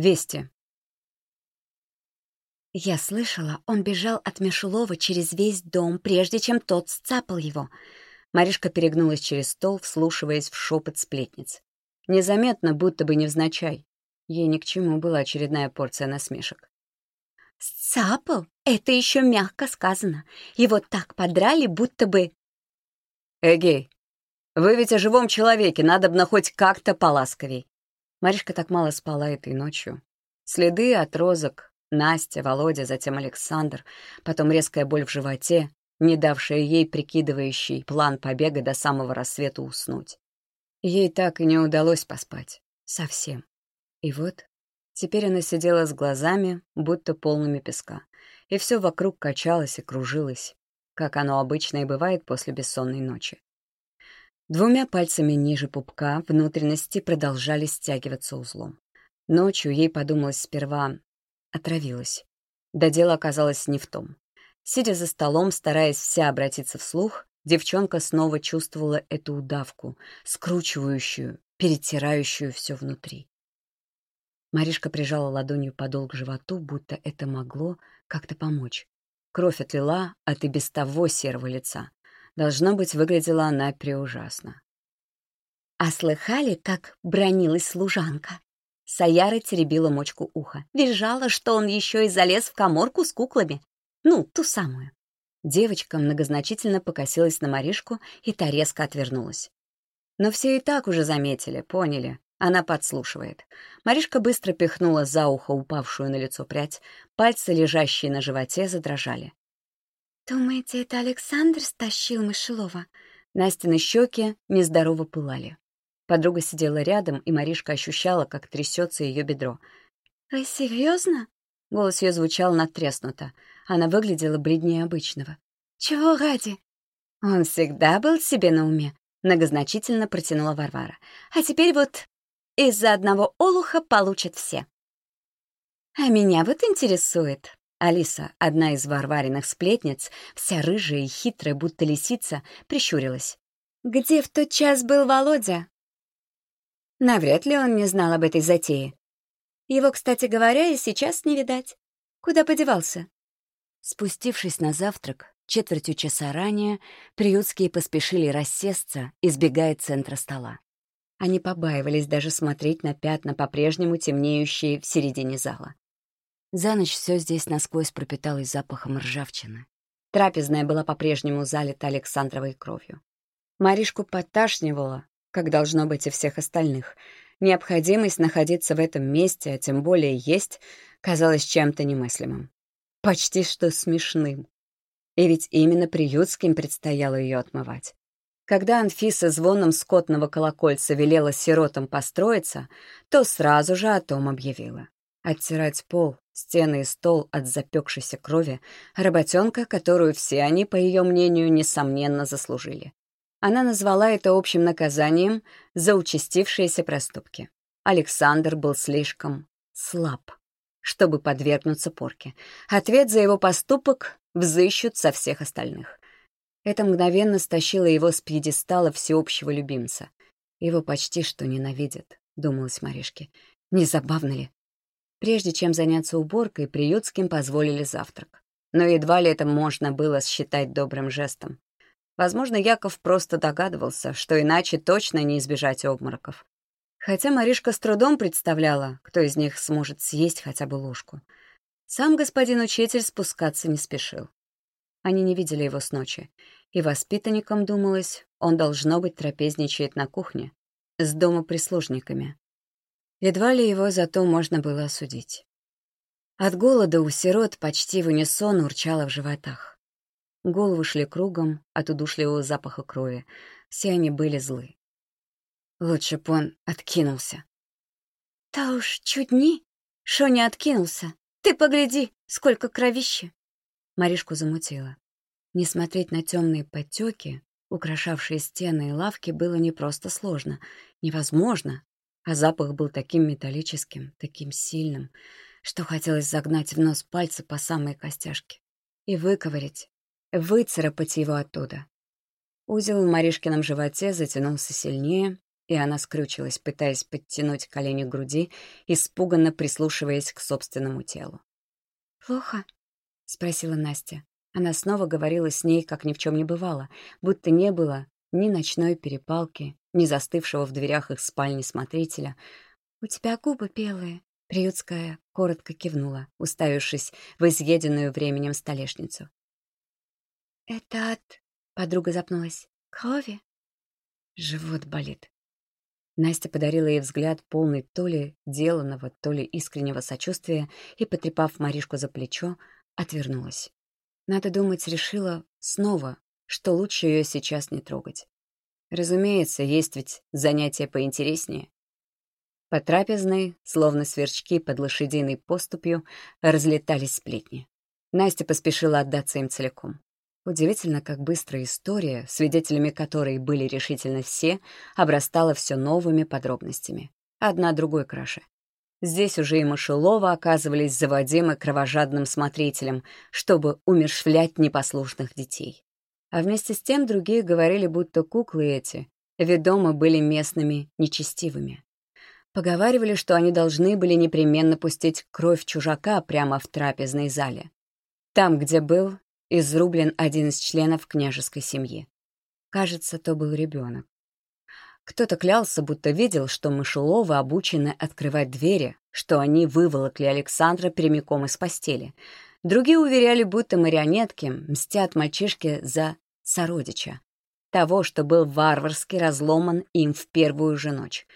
Вести. Я слышала, он бежал от Мишелова через весь дом, прежде чем тот сцапал его. Маришка перегнулась через стол, вслушиваясь в шепот сплетниц. Незаметно, будто бы невзначай. Ей ни к чему была очередная порция насмешек. «Сцапал? Это еще мягко сказано. Его так подрали, будто бы...» «Эгей, вы ведь о живом человеке, надо бы хоть как-то поласковей». Маришка так мало спала этой ночью. Следы от розок, Настя, Володя, затем Александр, потом резкая боль в животе, не давшая ей прикидывающий план побега до самого рассвета уснуть. Ей так и не удалось поспать. Совсем. И вот теперь она сидела с глазами, будто полными песка, и все вокруг качалось и кружилось, как оно обычно и бывает после бессонной ночи. Двумя пальцами ниже пупка внутренности продолжали стягиваться узлом. Ночью ей подумалось сперва, Отравилась. Да дело оказалось не в том. Сидя за столом, стараясь вся обратиться вслух, девчонка снова чувствовала эту удавку, скручивающую, перетирающую все внутри. Маришка прижала ладонью подол к животу, будто это могло как-то помочь. Кровь отлила от и без того серого лица. Должно быть, выглядела она преужасно. «А слыхали, как бронилась служанка?» Саяра теребила мочку уха. Визжала, что он еще и залез в коморку с куклами. Ну, ту самую. Девочка многозначительно покосилась на Маришку, и та резко отвернулась. Но все и так уже заметили, поняли. Она подслушивает. Маришка быстро пихнула за ухо упавшую на лицо прядь. Пальцы, лежащие на животе, задрожали. «Думаете, это Александр стащил Мышелова?» Настины щеки нездорово пылали. Подруга сидела рядом, и Маришка ощущала, как трясется ее бедро. «Вы серьезно? Голос ее звучал натреснуто. Она выглядела бледнее обычного. «Чего ради?» «Он всегда был себе на уме», — многозначительно протянула Варвара. «А теперь вот из-за одного олуха получат все». «А меня вот интересует». Алиса, одна из варвариных сплетниц, вся рыжая и хитрая, будто лисица, прищурилась. «Где в тот час был Володя?» Навряд ли он не знал об этой затее. Его, кстати говоря, и сейчас не видать. Куда подевался? Спустившись на завтрак, четвертью часа ранее, приютские поспешили рассесться, избегая центра стола. Они побаивались даже смотреть на пятна, по-прежнему темнеющие в середине зала. За ночь все здесь насквозь пропиталось запахом ржавчины. Трапезная была по-прежнему залита Александровой кровью. Маришку подташнивала, как должно быть и всех остальных. Необходимость находиться в этом месте, а тем более есть, казалась чем-то немыслимым. Почти что смешным. И ведь именно приютским предстояло ее отмывать. Когда Анфиса звоном скотного колокольца велела сиротам построиться, то сразу же о том объявила. Оттирать пол, стены и стол от запекшейся крови — работенка, которую все они, по ее мнению, несомненно заслужили. Она назвала это общим наказанием за участившиеся проступки. Александр был слишком слаб, чтобы подвергнуться порке. Ответ за его поступок взыщут со всех остальных. Это мгновенно стащило его с пьедестала всеобщего любимца. Его почти что ненавидят, думалась Маришке. Не забавно ли? Прежде чем заняться уборкой, приютским позволили завтрак. Но едва ли это можно было считать добрым жестом. Возможно, Яков просто догадывался, что иначе точно не избежать обмороков. Хотя Маришка с трудом представляла, кто из них сможет съесть хотя бы ложку. Сам господин учитель спускаться не спешил. Они не видели его с ночи, и воспитанникам думалось, он, должно быть, трапезничает на кухне, с дома прислужниками. Едва ли его зато можно было осудить. От голода у сирот почти в унисон урчало в животах. Головы шли кругом от удушливого запаха крови. Все они были злы. Лучше б он откинулся. «Да уж, чудни, шо не откинулся. Ты погляди, сколько кровища!» Маришку замутила. Не смотреть на темные подтеки, украшавшие стены и лавки, было не просто сложно, невозможно, а запах был таким металлическим, таким сильным, что хотелось загнать в нос пальцы по самой костяшке и выковырять, выцарапать его оттуда. Узел в Маришкином животе затянулся сильнее, и она скрючилась, пытаясь подтянуть колени к груди, испуганно прислушиваясь к собственному телу. «Плохо?» — спросила Настя. Она снова говорила с ней, как ни в чем не бывало, будто не было ни ночной перепалки, ни застывшего в дверях их спальни смотрителя. «У тебя губы белые», — Приютская коротко кивнула, уставившись в изъеденную временем столешницу. «Это от...» — подруга запнулась. «Крови?» Живот болит. Настя подарила ей взгляд, полный то ли деланного, то ли искреннего сочувствия, и, потрепав Маришку за плечо, отвернулась. Надо думать, решила снова, что лучше ее сейчас не трогать. Разумеется, есть ведь занятия поинтереснее. По трапезной, словно сверчки под лошадиной поступью, разлетались сплетни. Настя поспешила отдаться им целиком. Удивительно, как быстро история, свидетелями которой были решительно все, обрастала все новыми подробностями. Одна другой краше. Здесь уже и Мышелова оказывались заводимы кровожадным смотрителем, чтобы умершвлять непослушных детей. А вместе с тем другие говорили, будто куклы эти, ведомы были местными нечестивыми. Поговаривали, что они должны были непременно пустить кровь чужака прямо в трапезной зале. Там, где был изрублен один из членов княжеской семьи. Кажется, то был ребенок. Кто-то клялся, будто видел, что мышеловы обучены открывать двери, что они выволокли Александра прямиком из постели. Другие уверяли, будто марионетки мстят мальчишке за сородича, того, что был варварски разломан им в первую же ночь.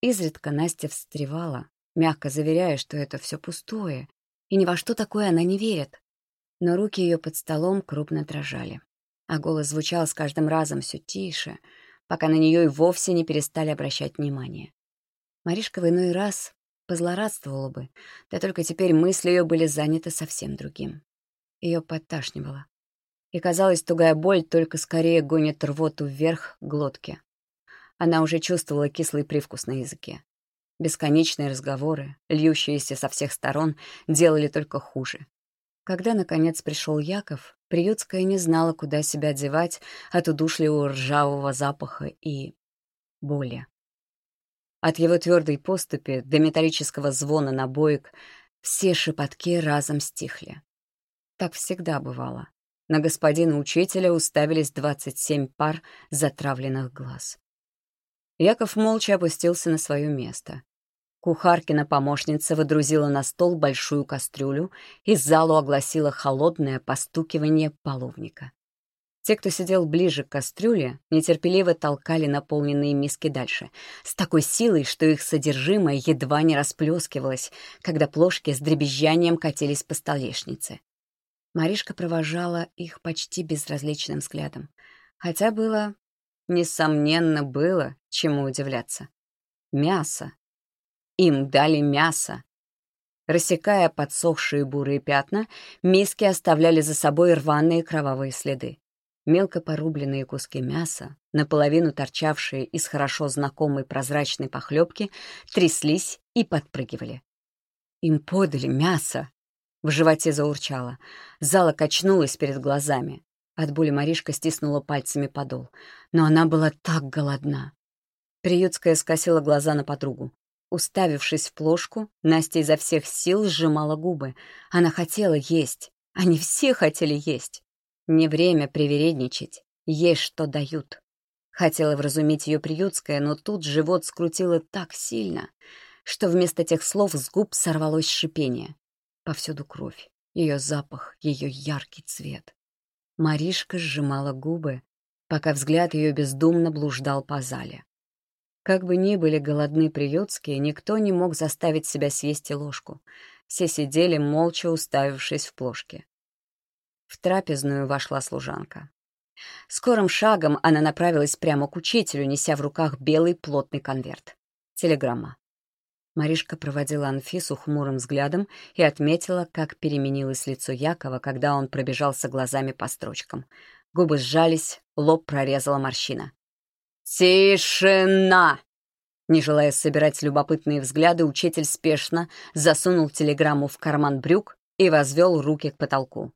Изредка Настя встревала, мягко заверяя, что это все пустое, и ни во что такое она не верит но руки ее под столом крупно дрожали, а голос звучал с каждым разом все тише, пока на нее и вовсе не перестали обращать внимание. Маришка в иной раз позлорадствовала бы, да только теперь мысли ее были заняты совсем другим. Ее подташнивало. И, казалось, тугая боль только скорее гонит рвоту вверх глотки. Она уже чувствовала кислый привкус на языке. Бесконечные разговоры, льющиеся со всех сторон, делали только хуже. Когда, наконец, пришел Яков, приютская не знала, куда себя девать от удушливого ржавого запаха и боли. От его твердой поступи до металлического звона набоек все шепотки разом стихли. Так всегда бывало. На господина учителя уставились двадцать семь пар затравленных глаз. Яков молча опустился на свое место. Кухаркина помощница выдрузила на стол большую кастрюлю, и залу огласила холодное постукивание половника. Те, кто сидел ближе к кастрюле, нетерпеливо толкали наполненные миски дальше, с такой силой, что их содержимое едва не расплескивалось, когда плошки с дребезжанием катились по столешнице. Маришка провожала их почти безразличным взглядом. Хотя было, несомненно, было чему удивляться. Мясо им дали мясо. Рассекая подсохшие бурые пятна, миски оставляли за собой рваные кровавые следы. Мелко порубленные куски мяса, наполовину торчавшие из хорошо знакомой прозрачной похлебки, тряслись и подпрыгивали. Им подали мясо. В животе заурчало. Зала качнулась перед глазами. От боли Маришка стиснула пальцами подол. Но она была так голодна. Приютская скосила глаза на подругу. Уставившись в плошку, Настя изо всех сил сжимала губы. Она хотела есть. Они все хотели есть. Не время привередничать. Есть что дают. Хотела вразумить ее приютская, но тут живот скрутило так сильно, что вместо тех слов с губ сорвалось шипение. Повсюду кровь, ее запах, ее яркий цвет. Маришка сжимала губы, пока взгляд ее бездумно блуждал по зале. Как бы ни были голодны приютские, никто не мог заставить себя съесть и ложку. Все сидели, молча уставившись в плошки. В трапезную вошла служанка. Скорым шагом она направилась прямо к учителю, неся в руках белый плотный конверт. Телеграмма. Маришка проводила Анфису хмурым взглядом и отметила, как переменилось лицо Якова, когда он пробежался глазами по строчкам. Губы сжались, лоб прорезала морщина. «Тишина!» Не желая собирать любопытные взгляды, учитель спешно засунул телеграмму в карман брюк и возвел руки к потолку.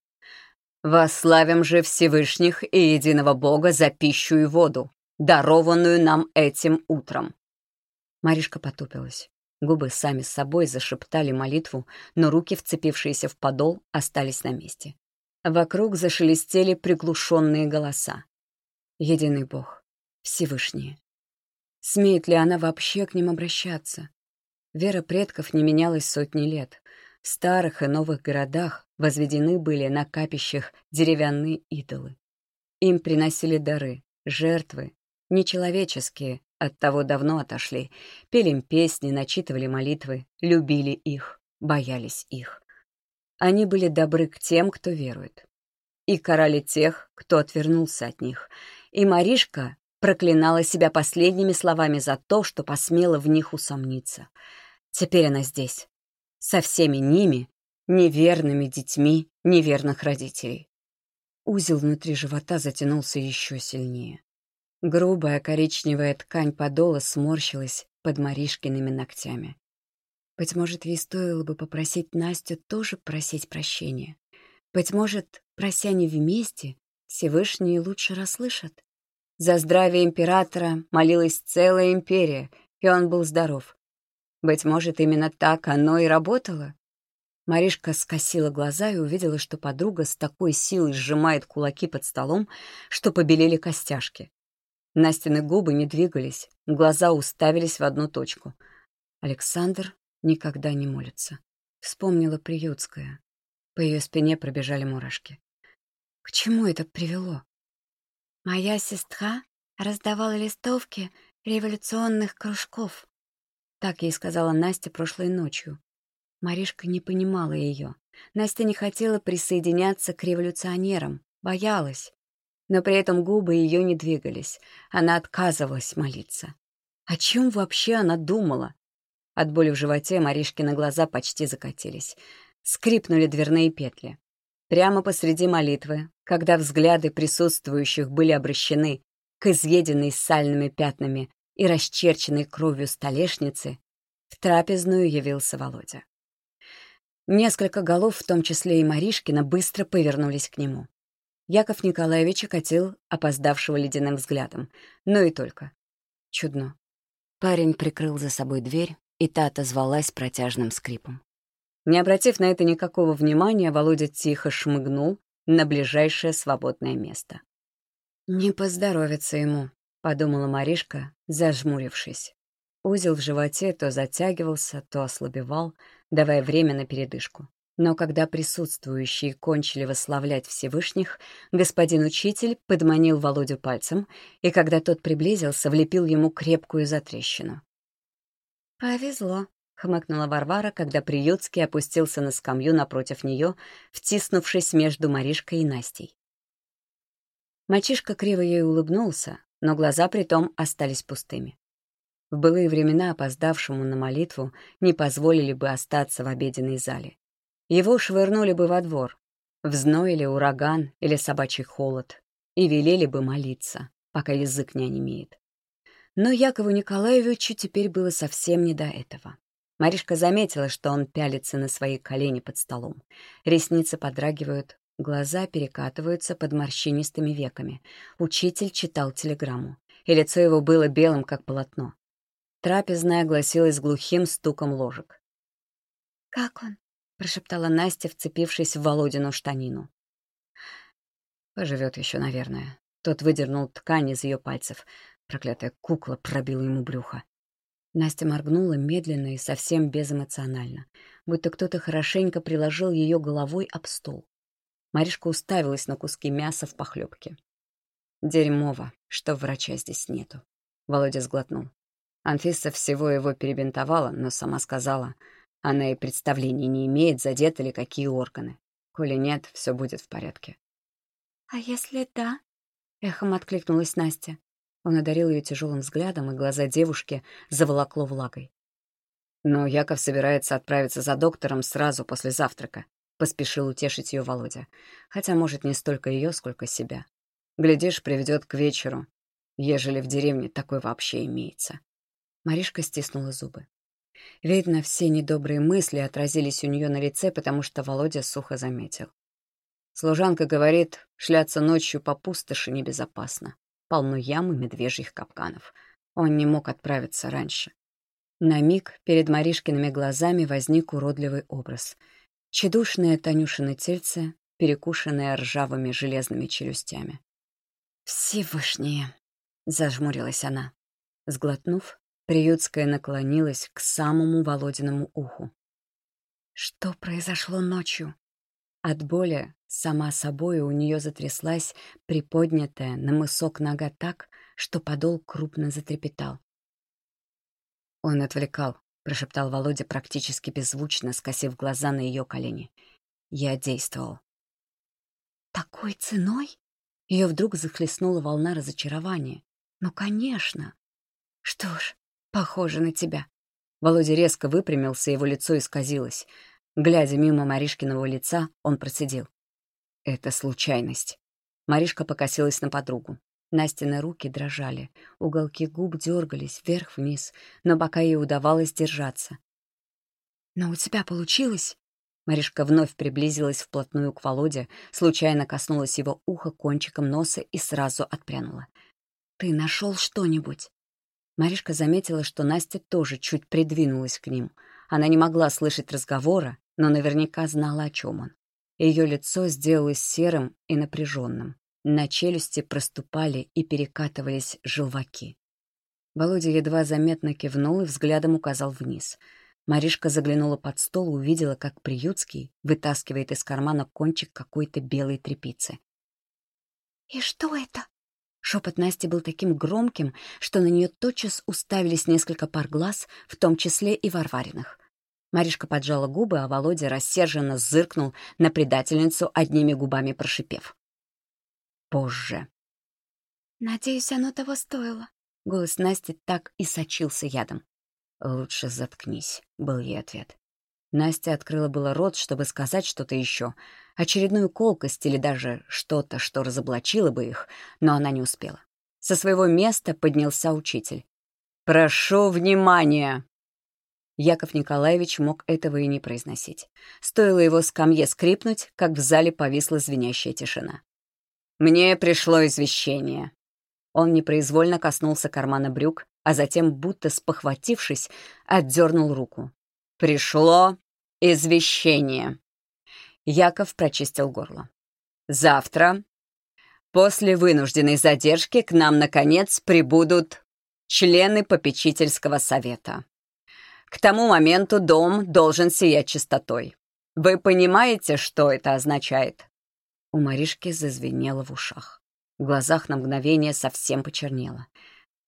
«Восславим же Всевышних и единого Бога за пищу и воду. дарованную нам этим утром». Маришка потупилась. Губы сами с собой зашептали молитву, но руки, вцепившиеся в подол, остались на месте. Вокруг зашелестели приглушенные голоса. Единый Бог, Всевышний. Смеет ли она вообще к ним обращаться? Вера предков не менялась сотни лет. В старых и новых городах возведены были на капищах деревянные идолы. Им приносили дары, жертвы, нечеловеческие, оттого давно отошли, пели им песни, начитывали молитвы, любили их, боялись их. Они были добры к тем, кто верует. И карали тех, кто отвернулся от них. И Маришка проклинала себя последними словами за то, что посмела в них усомниться. Теперь она здесь, со всеми ними, неверными детьми неверных родителей. Узел внутри живота затянулся еще сильнее. Грубая коричневая ткань подола сморщилась под Маришкиными ногтями. Быть может, ей стоило бы попросить Настю тоже просить прощения. Быть может, прося не вместе, Всевышний лучше расслышат. За здравие императора молилась целая империя, и он был здоров. Быть может, именно так оно и работало? Маришка скосила глаза и увидела, что подруга с такой силой сжимает кулаки под столом, что побелели костяшки. Настины губы не двигались, глаза уставились в одну точку. Александр никогда не молится. Вспомнила Приютская. По ее спине пробежали мурашки. К чему это привело? Моя сестра раздавала листовки революционных кружков. Так ей сказала Настя прошлой ночью. Маришка не понимала ее. Настя не хотела присоединяться к революционерам, боялась. Но при этом губы ее не двигались. Она отказывалась молиться. О чем вообще она думала? От боли в животе Маришкины глаза почти закатились. Скрипнули дверные петли. Прямо посреди молитвы, когда взгляды присутствующих были обращены к изъеденной сальными пятнами и расчерченной кровью столешнице, в трапезную явился Володя. Несколько голов, в том числе и Маришкина, быстро повернулись к нему. Яков Николаевич окатил опоздавшего ледяным взглядом, но и только. Чудно. Парень прикрыл за собой дверь, и та отозвалась протяжным скрипом. Не обратив на это никакого внимания, Володя тихо шмыгнул на ближайшее свободное место. «Не поздоровится ему», — подумала Маришка, зажмурившись. Узел в животе то затягивался, то ослабевал, давая время на передышку. Но когда присутствующие кончили восславлять Всевышних, господин учитель подманил Володю пальцем, и когда тот приблизился, влепил ему крепкую затрещину. «Повезло», — хмыкнула Варвара, когда Приютский опустился на скамью напротив нее, втиснувшись между Маришкой и Настей. Мальчишка криво ей улыбнулся, но глаза при том остались пустыми. В былые времена опоздавшему на молитву не позволили бы остаться в обеденной зале. Его швырнули бы во двор, в зной или ураган или собачий холод, и велели бы молиться, пока язык не онемеет. Но Якову Николаевичу теперь было совсем не до этого. Маришка заметила, что он пялится на свои колени под столом. Ресницы подрагивают, глаза перекатываются под морщинистыми веками. Учитель читал телеграмму, и лицо его было белым, как полотно. Трапезная огласилась глухим стуком ложек. «Как он?» — прошептала Настя, вцепившись в Володину штанину. «Поживет еще, наверное». Тот выдернул ткань из ее пальцев. Проклятая кукла пробила ему брюхо. Настя моргнула медленно и совсем безэмоционально, будто кто-то хорошенько приложил ее головой об стол. Маришка уставилась на куски мяса в похлебке. «Дерьмово, что врача здесь нету», — Володя сглотнул. Анфиса всего его перебинтовала, но сама сказала, она и представления не имеет, задеты ли какие органы. Коли нет, все будет в порядке. «А если да?» — эхом откликнулась Настя. Он одарил ее тяжелым взглядом, и глаза девушки заволокло влагой. «Но Яков собирается отправиться за доктором сразу после завтрака», — поспешил утешить ее Володя. Хотя, может, не столько ее, сколько себя. Глядишь, приведет к вечеру, ежели в деревне такой вообще имеется. Маришка стиснула зубы. Видно, все недобрые мысли отразились у нее на лице, потому что Володя сухо заметил. Служанка говорит, шляться ночью по пустоши небезопасно. полно ям и медвежьих капканов. Он не мог отправиться раньше. На миг перед Маришкиными глазами возник уродливый образ. Чедушное Танюшины тельце, перекушенное ржавыми железными челюстями. «Всевышнее!» — зажмурилась она. Сглотнув, Приютская наклонилась к самому Володиному уху. Что произошло ночью? От боли сама собой у нее затряслась приподнятая на мысок нога так, что подол крупно затрепетал. «Он отвлекал», — прошептал Володя практически беззвучно, скосив глаза на ее колени. «Я действовал». «Такой ценой?» Ее вдруг захлестнула волна разочарования. «Ну, конечно!» «Что ж, похоже на тебя». Володя резко выпрямился, его лицо исказилось. Глядя мимо Маришкиного лица, он процедил. «Это случайность». Маришка покосилась на подругу. Настины руки дрожали, уголки губ дергались вверх-вниз, но пока ей удавалось держаться. «Но у тебя получилось?» Маришка вновь приблизилась вплотную к Володе, случайно коснулась его уха кончиком носа и сразу отпрянула. «Ты нашел что-нибудь?» Маришка заметила, что Настя тоже чуть придвинулась к ним. Она не могла слышать разговора, но наверняка знала, о чем он. Ее лицо сделалось серым и напряженным. На челюсти проступали и перекатывались желваки. Володя едва заметно кивнул и взглядом указал вниз. Маришка заглянула под стол и увидела, как Приютский вытаскивает из кармана кончик какой-то белой тряпицы. «И что это?» Шепот Насти был таким громким, что на нее тотчас уставились несколько пар глаз, в том числе и Варвариных. Маришка поджала губы, а Володя рассерженно зыркнул на предательницу, одними губами прошипев. «Позже». «Надеюсь, оно того стоило». Голос Насти так и сочился ядом. «Лучше заткнись», — был ей ответ. Настя открыла было рот, чтобы сказать что-то еще, очередную колкость или даже что-то, что разоблачило бы их, но она не успела. Со своего места поднялся учитель. «Прошу внимания!» Яков Николаевич мог этого и не произносить. Стоило его скамье скрипнуть, как в зале повисла звенящая тишина. «Мне пришло извещение». Он непроизвольно коснулся кармана брюк, а затем, будто спохватившись, отдернул руку. «Пришло извещение». Яков прочистил горло. «Завтра, после вынужденной задержки, к нам, наконец, прибудут члены попечительского совета. К тому моменту дом должен сиять чистотой. Вы понимаете, что это означает?» У Маришки зазвенело в ушах. В глазах на мгновение совсем почернело.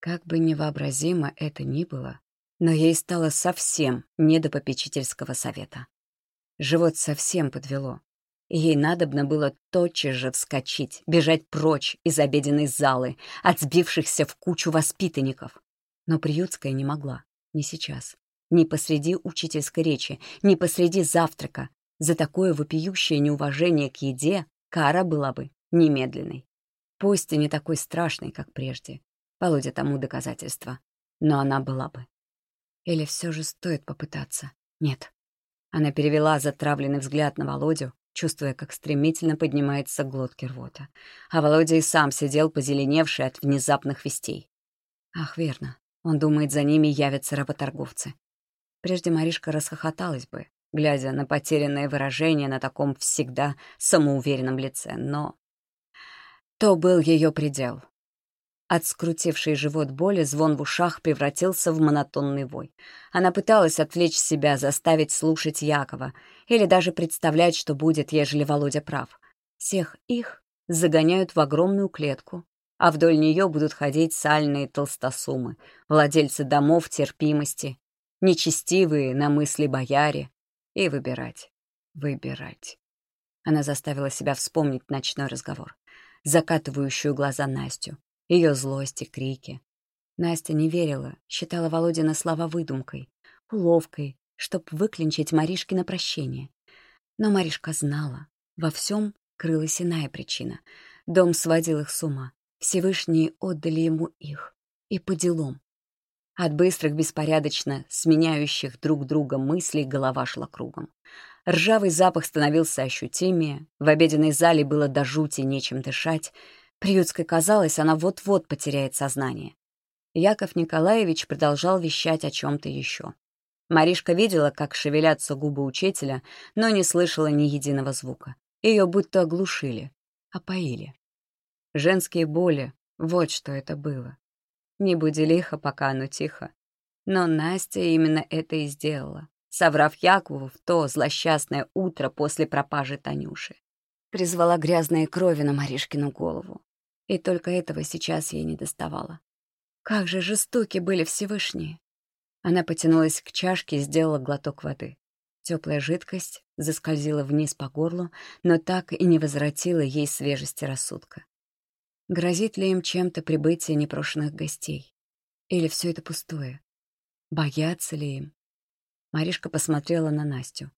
Как бы невообразимо это ни было, но ей стало совсем не до попечительского совета. Живот совсем подвело, ей надобно было тотчас же вскочить, бежать прочь из обеденной залы, от сбившихся в кучу воспитанников. Но приютская не могла, не сейчас. Ни посреди учительской речи, ни посреди завтрака. За такое вопиющее неуважение к еде кара была бы немедленной. Пусть и не такой страшной, как прежде. Володя тому доказательства. Но она была бы. Или все же стоит попытаться? Нет. Она перевела затравленный взгляд на Володю, чувствуя, как стремительно поднимается глотки рвота. А Володя и сам сидел позеленевший от внезапных вестей. Ах, верно. Он думает, за ними явятся работорговцы. Прежде Маришка расхохоталась бы, глядя на потерянное выражение на таком всегда самоуверенном лице, но... То был ее предел. От скрутившей живот боли звон в ушах превратился в монотонный вой. Она пыталась отвлечь себя, заставить слушать Якова, или даже представлять, что будет, ежели Володя прав. Всех их загоняют в огромную клетку, а вдоль нее будут ходить сальные толстосумы, владельцы домов терпимости, нечестивые на мысли бояре, и выбирать, выбирать. Она заставила себя вспомнить ночной разговор, закатывающую глаза Настю, ее злость и крики. Настя не верила, считала Володина слова выдумкой, уловкой, чтоб выклинчить Маришки на прощение. Но Маришка знала, во всем крылась иная причина. Дом сводил их с ума. Всевышние отдали ему их. И по делам. От быстрых, беспорядочно сменяющих друг друга мыслей голова шла кругом. Ржавый запах становился ощутимее, в обеденной зале было до жути нечем дышать, Приютской казалось, она вот-вот потеряет сознание. Яков Николаевич продолжал вещать о чем-то еще. Маришка видела, как шевелятся губы учителя, но не слышала ни единого звука. Ее будто оглушили, опоили. Женские боли — вот что это было. Не буди лихо, пока оно тихо. Но Настя именно это и сделала, соврав Якову в то злосчастное утро после пропажи Танюши. Призвала грязные крови на Маришкину голову. И только этого сейчас ей не доставало. Как же жестоки были Всевышние. Она потянулась к чашке и сделала глоток воды. Теплая жидкость заскользила вниз по горлу, но так и не возвратила ей свежести рассудка. Грозит ли им чем-то прибытие непрошенных гостей? Или все это пустое? Боятся ли им? Маришка посмотрела на Настю.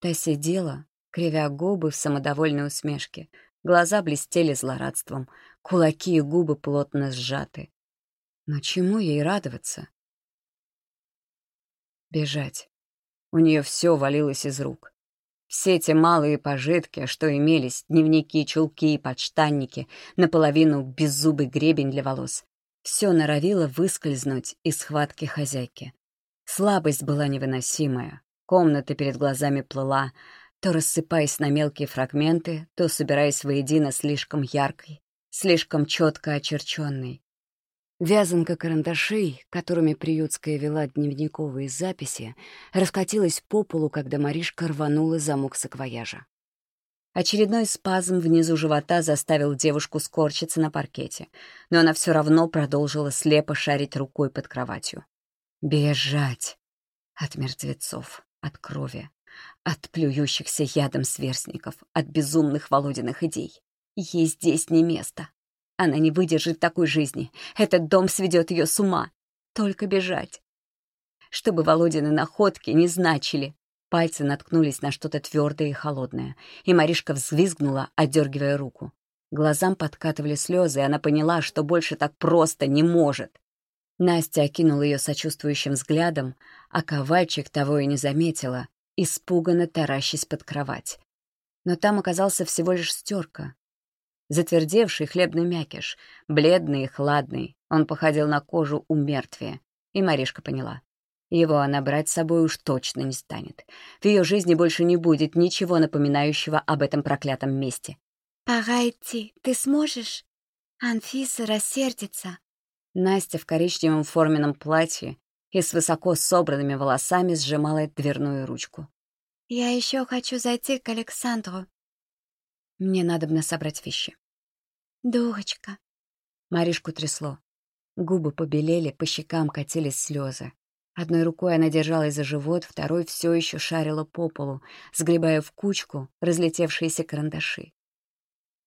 Та сидела, кривя губы в самодовольной усмешке. Глаза блестели злорадством, кулаки и губы плотно сжаты. Но чему ей радоваться? Бежать. У нее все валилось из рук. Все те малые пожитки, что имелись, дневники, чулки и подштанники, наполовину беззубый гребень для волос, все норовило выскользнуть из схватки хозяйки. Слабость была невыносимая, комната перед глазами плыла, то рассыпаясь на мелкие фрагменты, то собираясь воедино слишком яркой, слишком четко очерченной. Вязанка карандашей, которыми приютская вела дневниковые записи, раскатилась по полу, когда Маришка рванула замок саквояжа. Очередной спазм внизу живота заставил девушку скорчиться на паркете, но она все равно продолжила слепо шарить рукой под кроватью. Бежать! От мертвецов, от крови, от плюющихся ядом сверстников, от безумных Володиных идей. Ей здесь не место. Она не выдержит такой жизни. Этот дом сведет ее с ума. Только бежать. Чтобы Володины находки не значили. Пальцы наткнулись на что-то твердое и холодное, и Маришка взвизгнула, отдергивая руку. Глазам подкатывали слезы, и она поняла, что больше так просто не может. Настя окинула ее сочувствующим взглядом, а ковальчик того и не заметила, испуганно таращись под кровать. Но там оказался всего лишь стерка, затвердевший хлебный мякиш, бледный и хладный. Он походил на кожу у мертвия. И Маришка поняла. Его она брать с собой уж точно не станет. В ее жизни больше не будет ничего напоминающего об этом проклятом месте. «Пора идти. Ты сможешь?» Анфиса рассердится. Настя в коричневом форменном платье и с высоко собранными волосами сжимала дверную ручку. «Я еще хочу зайти к Александру». «Мне надо бы собрать вещи». «Дурочка!» Маришку трясло. Губы побелели, по щекам катились слезы. Одной рукой она держалась за живот, второй все еще шарила по полу, сгребая в кучку разлетевшиеся карандаши.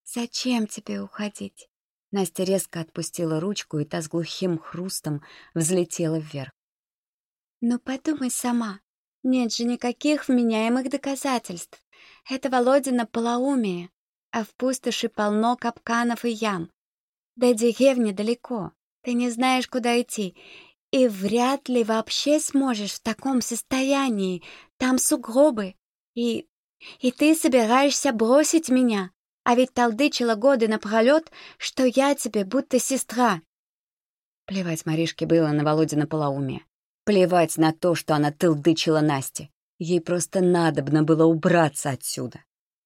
«Зачем тебе уходить?» Настя резко отпустила ручку, и та с глухим хрустом взлетела вверх. «Ну подумай сама. Нет же никаких вменяемых доказательств. Это Володина полоумие а в пустоши полно капканов и ям. До деревни далеко, ты не знаешь, куда идти, и вряд ли вообще сможешь в таком состоянии. Там сугробы, и... и ты собираешься бросить меня, а ведь толдычила годы напролет, что я тебе будто сестра. Плевать Маришке было на Володина полоумие. Плевать на то, что она тылдычила Насте. Ей просто надобно было убраться отсюда.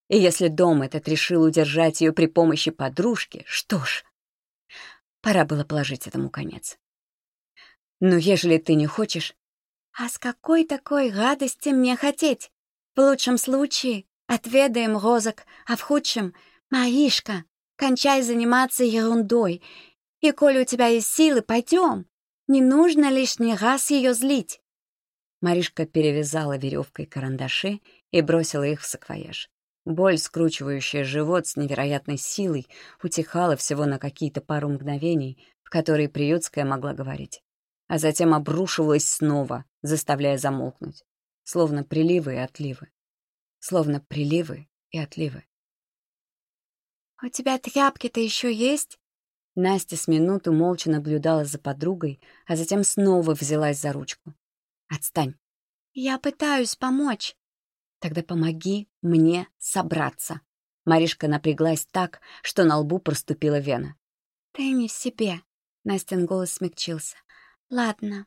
И если дом этот решил удержать ее при помощи подружки, что ж, пора было положить этому конец. Но ежели ты не хочешь... А с какой такой радости мне хотеть? В лучшем случае отведаем розок, а в худшем — Маришка, кончай заниматься ерундой. И коли у тебя есть силы, пойдем. Не нужно лишний раз ее злить. Маришка перевязала веревкой карандаши и бросила их в саквояж. Боль, скручивающая живот с невероятной силой, утихала всего на какие-то пару мгновений, в которые Приютская могла говорить, а затем обрушивалась снова, заставляя замолкнуть, словно приливы и отливы. Словно приливы и отливы. «У тебя тряпки-то еще есть?» Настя с минуту молча наблюдала за подругой, а затем снова взялась за ручку. «Отстань!» «Я пытаюсь помочь!» Тогда помоги мне собраться. Маришка напряглась так, что на лбу проступила вена. «Ты не в себе», — Настин голос смягчился. «Ладно,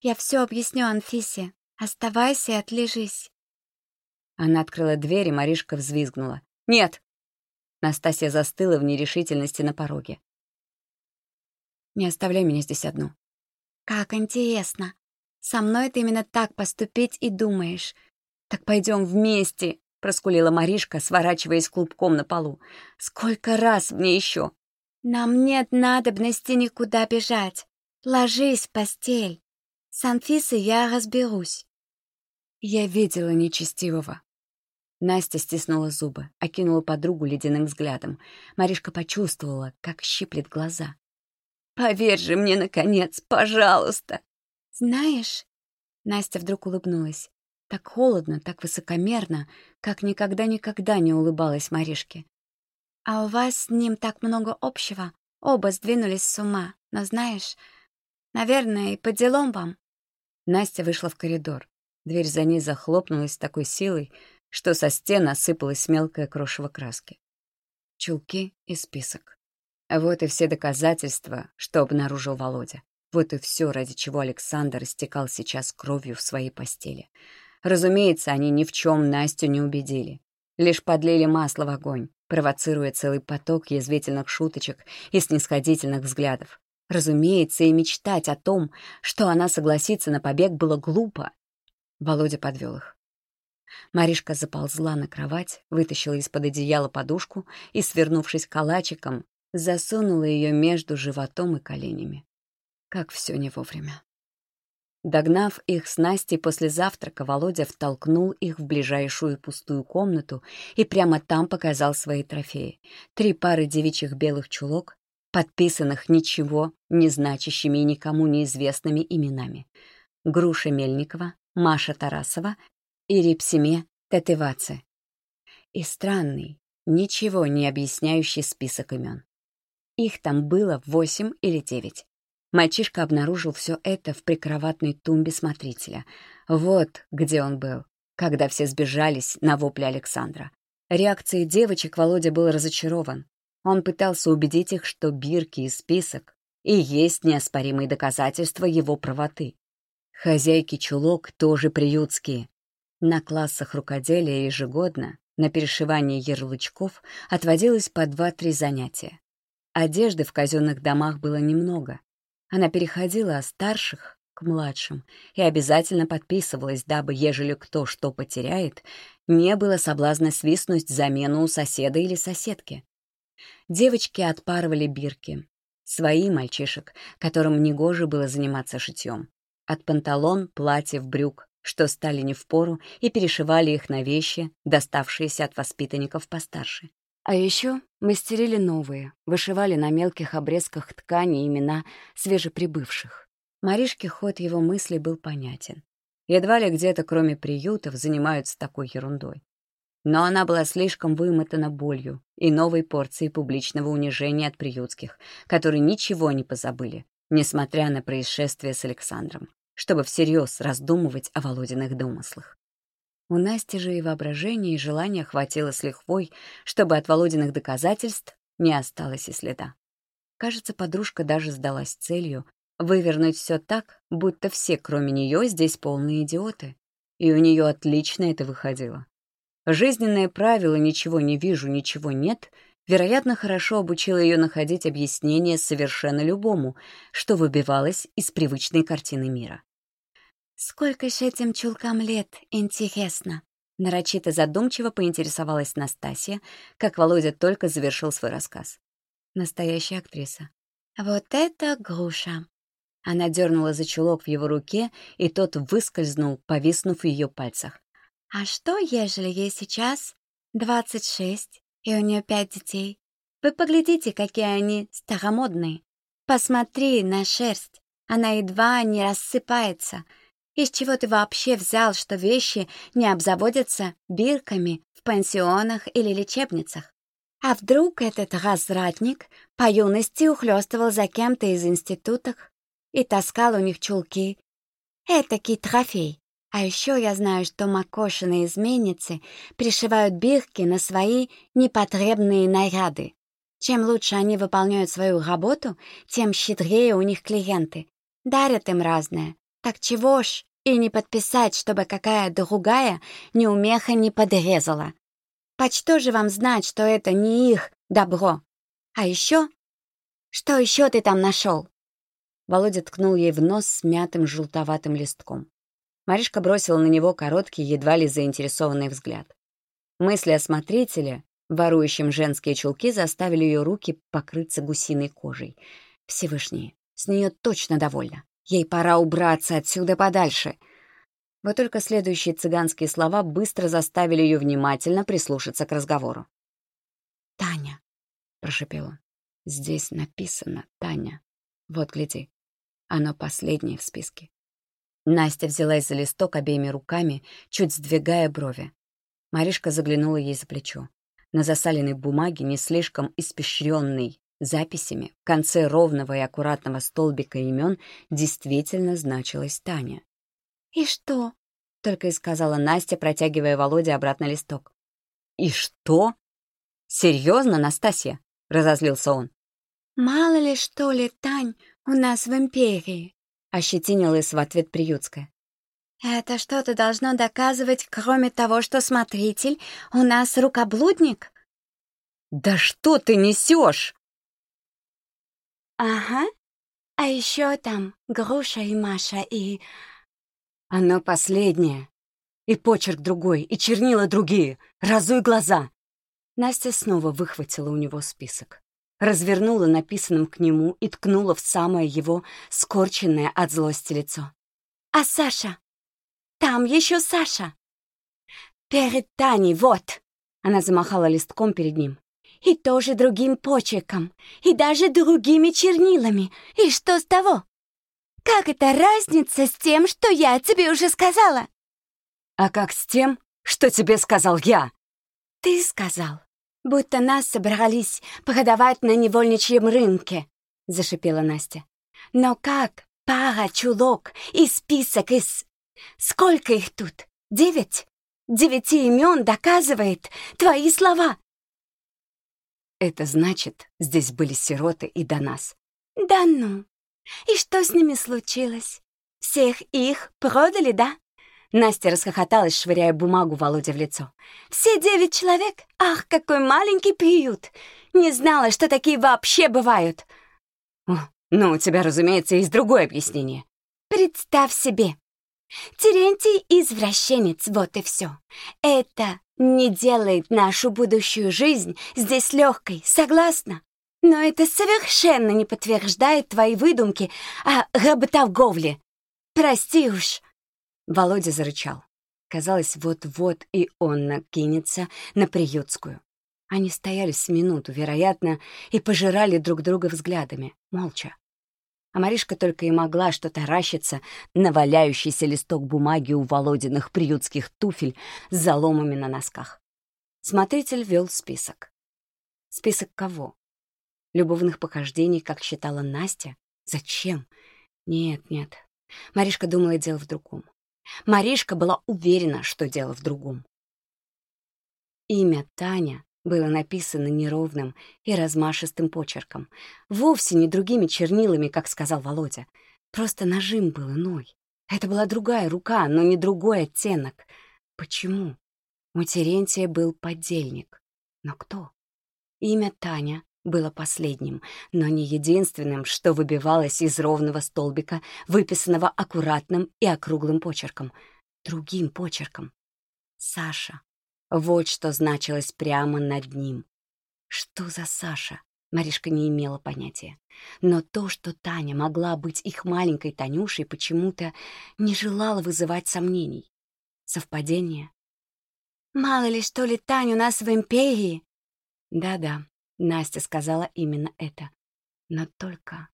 я все объясню Анфисе. Оставайся и отлежись». Она открыла дверь, и Маришка взвизгнула. «Нет!» Настасья застыла в нерешительности на пороге. «Не оставляй меня здесь одну». «Как интересно. Со мной ты именно так поступить и думаешь. Так пойдем вместе!» — проскулила Маришка, сворачиваясь клубком на полу. «Сколько раз мне еще?» «Нам нет надобности никуда бежать. Ложись в постель. С Анфисой я разберусь». Я видела нечестивого. Настя стиснула зубы, окинула подругу ледяным взглядом. Маришка почувствовала, как щиплет глаза. «Поверь же мне, наконец, пожалуйста!» «Знаешь...» Настя вдруг улыбнулась. Так холодно, так высокомерно, как никогда-никогда не улыбалась Маришке. «А у вас с ним так много общего. Оба сдвинулись с ума. Но знаешь, наверное, и по делам вам». Настя вышла в коридор. Дверь за ней захлопнулась с такой силой, что со стен осыпалась мелкая крошево краски. Чулки и список. Вот и все доказательства, что обнаружил Володя. Вот и все, ради чего Александр истекал сейчас кровью в своей постели. Разумеется, они ни в чем Настю не убедили. Лишь подлили масло в огонь, провоцируя целый поток язвительных шуточек и снисходительных взглядов. Разумеется, и мечтать о том, что она согласится на побег, было глупо. Володя подвел их. Маришка заползла на кровать, вытащила из-под одеяла подушку и, свернувшись калачиком, засунула ее между животом и коленями. Как все не вовремя. Догнав их с Настей после завтрака, Володя втолкнул их в ближайшую пустую комнату и прямо там показал свои трофеи. Три пары девичьих белых чулок, подписанных ничего не значащими и никому неизвестными именами. Груша Мельникова, Маша Тарасова и Репсиме Тетеваце. И странный, ничего не объясняющий список имен. Их там было восемь или девять. Мальчишка обнаружил все это в прикроватной тумбе смотрителя. Вот где он был, когда все сбежались на вопли Александра. Реакцией девочек Володя был разочарован. Он пытался убедить их, что бирки и список и есть неоспоримые доказательства его правоты. Хозяйки чулок тоже приютские. На классах рукоделия ежегодно на перешивание ярлычков отводилось по два-три занятия. Одежды в казенных домах было немного, она переходила от старших к младшим и обязательно подписывалась, дабы, ежели кто что потеряет, не было соблазна свистнуть замену у соседа или соседки. Девочки отпарывали бирки. Свои мальчишек, которым негоже было заниматься шитьем. От панталон, платьев, брюк, что стали не в пору, и перешивали их на вещи, доставшиеся от воспитанников постарше. А еще мастерили новые, вышивали на мелких обрезках ткани имена свежеприбывших. Маришке ход его мыслей был понятен. Едва ли где-то, кроме приютов, занимаются такой ерундой. Но она была слишком вымотана болью и новой порцией публичного унижения от приютских, которые ничего не позабыли, несмотря на происшествие с Александром, чтобы всерьез раздумывать о Володиных домыслах. У Насти же и воображения, и желания хватило с лихвой, чтобы от Володиных доказательств не осталось и следа. Кажется, подружка даже сдалась целью вывернуть все так, будто все, кроме нее, здесь полные идиоты. И у нее отлично это выходило. Жизненное правило «ничего не вижу, ничего нет» вероятно, хорошо обучило ее находить объяснение совершенно любому, что выбивалось из привычной картины мира. «Сколько ж этим чулкам лет, интересно?» Нарочито задумчиво поинтересовалась Настасья, как Володя только завершил свой рассказ. Настоящая актриса. «Вот это груша!» Она дернула за чулок в его руке, и тот выскользнул, повиснув в ее пальцах. «А что, ежели ей сейчас двадцать шесть, и у нее пять детей? Вы поглядите, какие они старомодные. Посмотри на шерсть, она едва не рассыпается, из чего ты вообще взял, что вещи не обзаводятся бирками в пансионах или лечебницах? А вдруг этот развратник по юности ухлёстывал за кем-то из институтов и таскал у них чулки? Этакий трофей. А еще я знаю, что макошиные изменницы пришивают бирки на свои непотребные наряды. Чем лучше они выполняют свою работу, тем щедрее у них клиенты. Дарят им разное. Так чего ж и не подписать, чтобы какая другая неумеха не подрезала. Почто же вам знать, что это не их добро? А еще? Что еще ты там нашел? Володя ткнул ей в нос смятым желтоватым листком. Маришка бросила на него короткий, едва ли заинтересованный взгляд. Мысли о смотрителе, ворующем женские чулки, заставили ее руки покрыться гусиной кожей. Всевышний, с нее точно довольна. Ей пора убраться отсюда подальше. Вот только следующие цыганские слова быстро заставили ее внимательно прислушаться к разговору. «Таня», — прошепел он, — «здесь написано Таня. Вот, гляди, оно последнее в списке». Настя взялась за листок обеими руками, чуть сдвигая брови. Маришка заглянула ей за плечо. На засаленной бумаге, не слишком испещренной записями, в конце ровного и аккуратного столбика имен действительно значилась Таня. «И что?» — только и сказала Настя, протягивая Володе обратно листок. «И что? Серьезно, Настасья?» — разозлился он. «Мало ли что ли, Тань, у нас в империи», — ощетинилась в ответ Приютская. «Это что-то должно доказывать, кроме того, что смотритель у нас рукоблудник?» «Да что ты несешь?» «Ага. А еще там Груша и Маша и...» «Оно последнее. И почерк другой, и чернила другие. Разуй глаза!» Настя снова выхватила у него список. Развернула написанным к нему и ткнула в самое его скорченное от злости лицо. «А Саша? Там еще Саша!» «Перед Таней, вот!» Она замахала листком перед ним. «И тоже другим почерком, и даже другими чернилами. И что с того? Как это разница с тем, что я тебе уже сказала?» «А как с тем, что тебе сказал я?» «Ты сказал, будто нас собрались продавать на невольничьем рынке», — зашипела Настя. «Но как пара чулок и список из... Сколько их тут? Девять? Девяти имен доказывает твои слова». «Это значит, здесь были сироты и до нас». «Да ну! И что с ними случилось? Всех их продали, да?» Настя расхохоталась, швыряя бумагу Володе в лицо. «Все девять человек? Ах, какой маленький приют! Не знала, что такие вообще бывают!» О, «Ну, у тебя, разумеется, есть другое объяснение». «Представь себе! Терентий — извращенец, вот и все. Это не делает нашу будущую жизнь здесь легкой, согласна? Но это совершенно не подтверждает твои выдумки о работорговле. Прости уж». Володя зарычал. Казалось, вот-вот и он накинется на приютскую. Они стояли с минуту, вероятно, и пожирали друг друга взглядами, молча. А Маришка только и могла что таращиться на валяющийся листок бумаги у Володиных приютских туфель с заломами на носках. Смотритель вел список. Список кого? Любовных похождений, как считала Настя? Зачем? Нет, нет. Маришка думала, дело в другом. Маришка была уверена, что дело в другом. Имя Таня было написано неровным и размашистым почерком, вовсе не другими чернилами, как сказал Володя. Просто нажим был иной. Это была другая рука, но не другой оттенок. Почему? У Терентия был подельник. Но кто? Имя Таня было последним, но не единственным, что выбивалось из ровного столбика, выписанного аккуратным и округлым почерком. Другим почерком. Саша. Вот что значилось прямо над ним. Что за Саша? Маришка не имела понятия. Но то, что Таня могла быть их маленькой Танюшей, почему-то не желала вызывать сомнений. Совпадение? «Мало ли, что ли, Тань у нас в империи?» Да-да, Настя сказала именно это. Но только...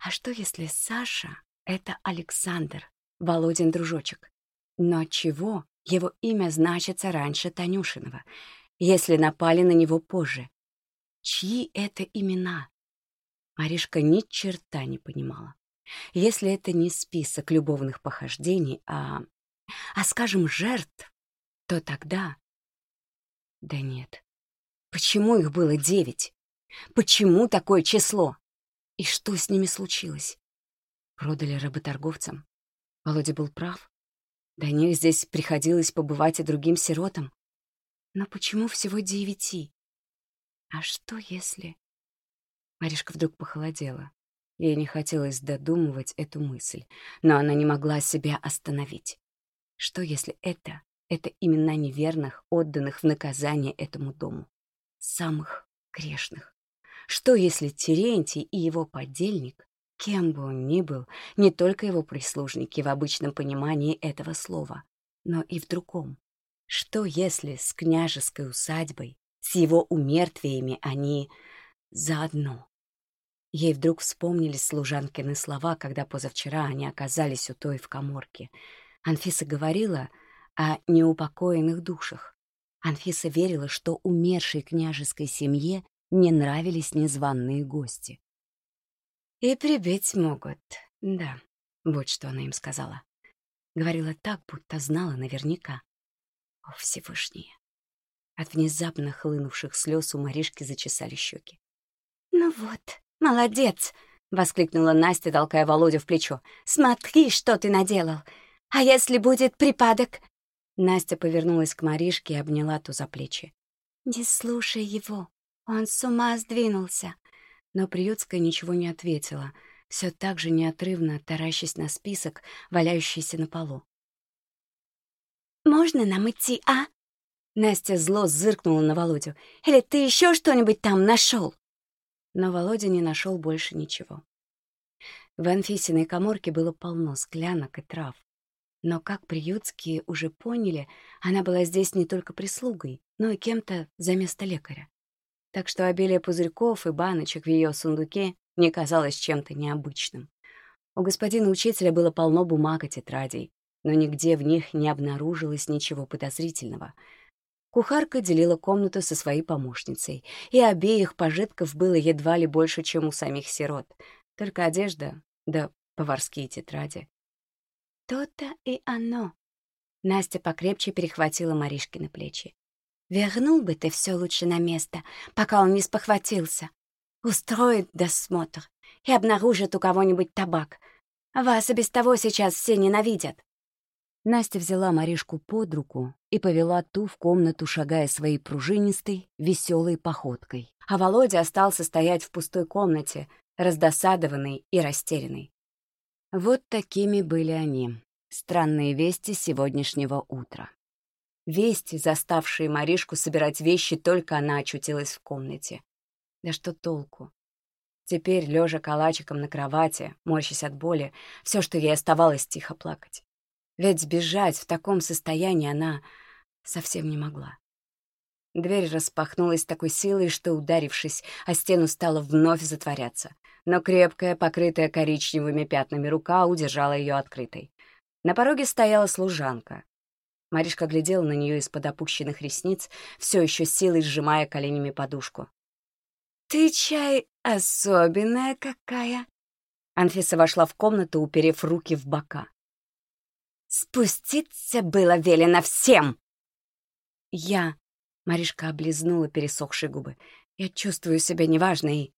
А что, если Саша — это Александр, Володин дружочек? Но чего его имя значится раньше Танюшиного, если напали на него позже? Чьи это имена? Маришка ни черта не понимала. Если это не список любовных похождений, а, а скажем, жертв, то тогда... Да нет, Почему их было девять? Почему такое число? И что с ними случилось? Продали работорговцам? Володя был прав. До них здесь приходилось побывать и другим сиротам. Но почему всего девяти? А что если... Маришка вдруг похолодела. Ей не хотелось додумывать эту мысль, но она не могла себя остановить. Что если это — это имена неверных, отданных в наказание этому дому? Самых грешных. Что если Терентий и его подельник, кем бы он ни был, не только его прислужники в обычном понимании этого слова, но и в другом? Что если с княжеской усадьбой, с его умертвиями они заодно? Ей вдруг вспомнились служанкины слова, когда позавчера они оказались у той в коморке. Анфиса говорила о неупокоенных душах. Анфиса верила, что умершей княжеской семье не нравились незваные гости. «И прибить могут, да», — вот что она им сказала. Говорила так, будто знала наверняка. О, Всевышние! От внезапно хлынувших слез у Маришки зачесали щеки. «Ну вот», «Молодец!» — воскликнула Настя, толкая Володю в плечо. «Смотри, что ты наделал! А если будет припадок?» Настя повернулась к Маришке и обняла ту за плечи. «Не слушай его, он с ума сдвинулся». Но Приютская ничего не ответила, все так же неотрывно таращась на список, валяющийся на полу. «Можно нам идти, а?» Настя зло зыркнула на Володю. «Или ты еще что-нибудь там нашел?» но Володя не нашел больше ничего. В Анфисиной коморке было полно склянок и трав. Но, как приютские уже поняли, она была здесь не только прислугой, но и кем-то за место лекаря. Так что обилие пузырьков и баночек в ее сундуке не казалось чем-то необычным. У господина учителя было полно бумаг и тетрадей, но нигде в них не обнаружилось ничего подозрительного — Кухарка делила комнату со своей помощницей, и обеих пожитков было едва ли больше, чем у самих сирот. Только одежда, да поварские тетради. То-то и оно. Настя покрепче перехватила Маришки на плечи. Вернул бы ты все лучше на место, пока он не спохватился. Устроит досмотр и обнаружит у кого-нибудь табак. Вас и без того сейчас все ненавидят. Настя взяла Маришку под руку и повела ту в комнату, шагая своей пружинистой, веселой походкой. А Володя остался стоять в пустой комнате, раздосадованный и растерянный. Вот такими были они, странные вести сегодняшнего утра. Вести, заставшие Маришку собирать вещи, только она очутилась в комнате. Да что толку? Теперь, лежа калачиком на кровати, морщась от боли, все, что ей оставалось, тихо плакать. Ведь сбежать в таком состоянии она совсем не могла. Дверь распахнулась такой силой, что, ударившись о стену, стала вновь затворяться. Но крепкая, покрытая коричневыми пятнами рука удержала ее открытой. На пороге стояла служанка. Маришка глядела на нее из-под опущенных ресниц, все еще силой сжимая коленями подушку. «Ты, чай, особенная какая!» Анфиса вошла в комнату, уперев руки в бока. Спуститься было велено всем. Я... Маришка облизнула пересохшие губы. Я чувствую себя неважной.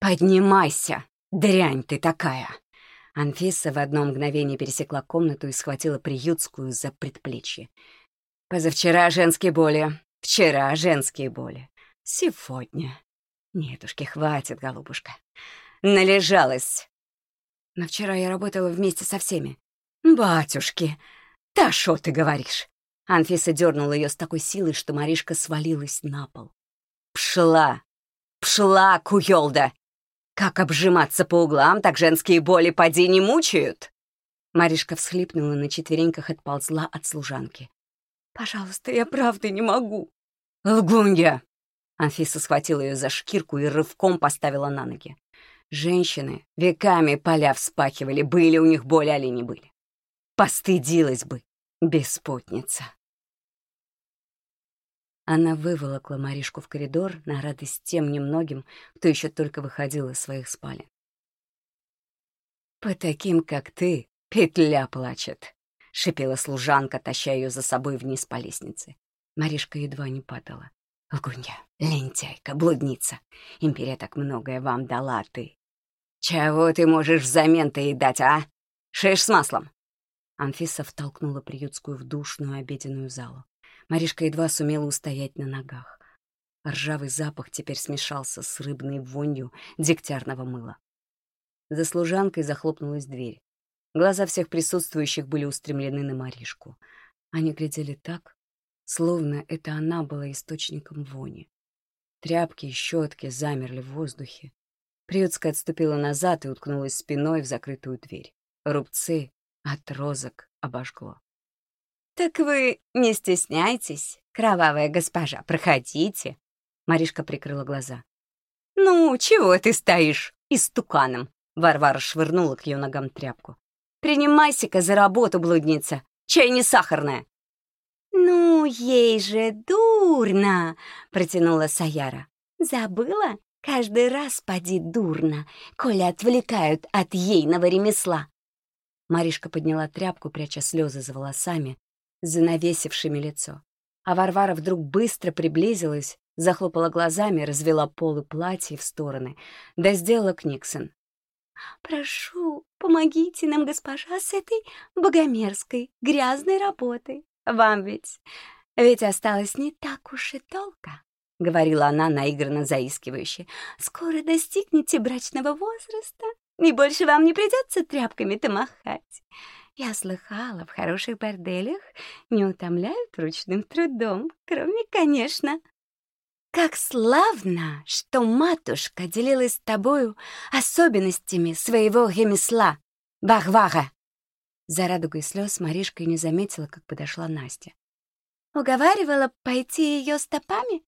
Поднимайся, дрянь ты такая. Анфиса в одно мгновение пересекла комнату и схватила приютскую за предплечье. Позавчера женские боли, вчера женские боли, сегодня. Нетушки, хватит, голубушка. Належалась. Но вчера я работала вместе со всеми. «Батюшки! Да что ты говоришь?» Анфиса дернула ее с такой силой, что Маришка свалилась на пол. «Пшла! Пшла, куёлда! Как обжиматься по углам, так женские боли поди не мучают!» Маришка всхлипнула на четвереньках, отползла от служанки. «Пожалуйста, я правда не могу!» «Лгунья!» Анфиса схватила ее за шкирку и рывком поставила на ноги. Женщины веками поля вспахивали, были у них боли, али не были. Постыдилась бы, беспутница. Она выволокла Маришку в коридор на радость тем немногим, кто еще только выходил из своих спален. «По таким, как ты, петля плачет», — шипела служанка, таща ее за собой вниз по лестнице. Маришка едва не падала. Лгунья, лентяйка, блудница. Империя так многое вам дала, ты. Чего ты можешь взамен-то ей дать, а? Шиш с маслом. Анфиса втолкнула приютскую в душную обеденную залу. Маришка едва сумела устоять на ногах. Ржавый запах теперь смешался с рыбной вонью дегтярного мыла. За служанкой захлопнулась дверь. Глаза всех присутствующих были устремлены на Маришку. Они глядели так, словно это она была источником вони. Тряпки и щетки замерли в воздухе. Приютская отступила назад и уткнулась спиной в закрытую дверь. Рубцы от розок обожгло. «Так вы не стесняйтесь, кровавая госпожа, проходите!» Маришка прикрыла глаза. «Ну, чего ты стоишь истуканом?» Варвара швырнула к ее ногам тряпку. «Принимайся-ка за работу, блудница! Чай не сахарная!» «Ну, ей же дурно!» — протянула Саяра. «Забыла? Каждый раз поди дурно, коли отвлекают от ейного ремесла!» Маришка подняла тряпку, пряча слезы за волосами, занавесившими лицо. А Варвара вдруг быстро приблизилась, захлопала глазами, развела полы платья в стороны, да сделала Книксон. «Прошу, помогите нам, госпожа, с этой богомерзкой, грязной работой. Вам ведь... Ведь осталось не так уж и долго», — говорила она наигранно заискивающе. «Скоро достигнете брачного возраста, и больше вам не придется тряпками-то махать. Я слыхала, в хороших борделях не утомляют ручным трудом, кроме, конечно, как славно, что матушка делилась с тобою особенностями своего ремесла, Бахвага!» За радугой слез Маришка и не заметила, как подошла Настя. «Уговаривала пойти ее стопами?»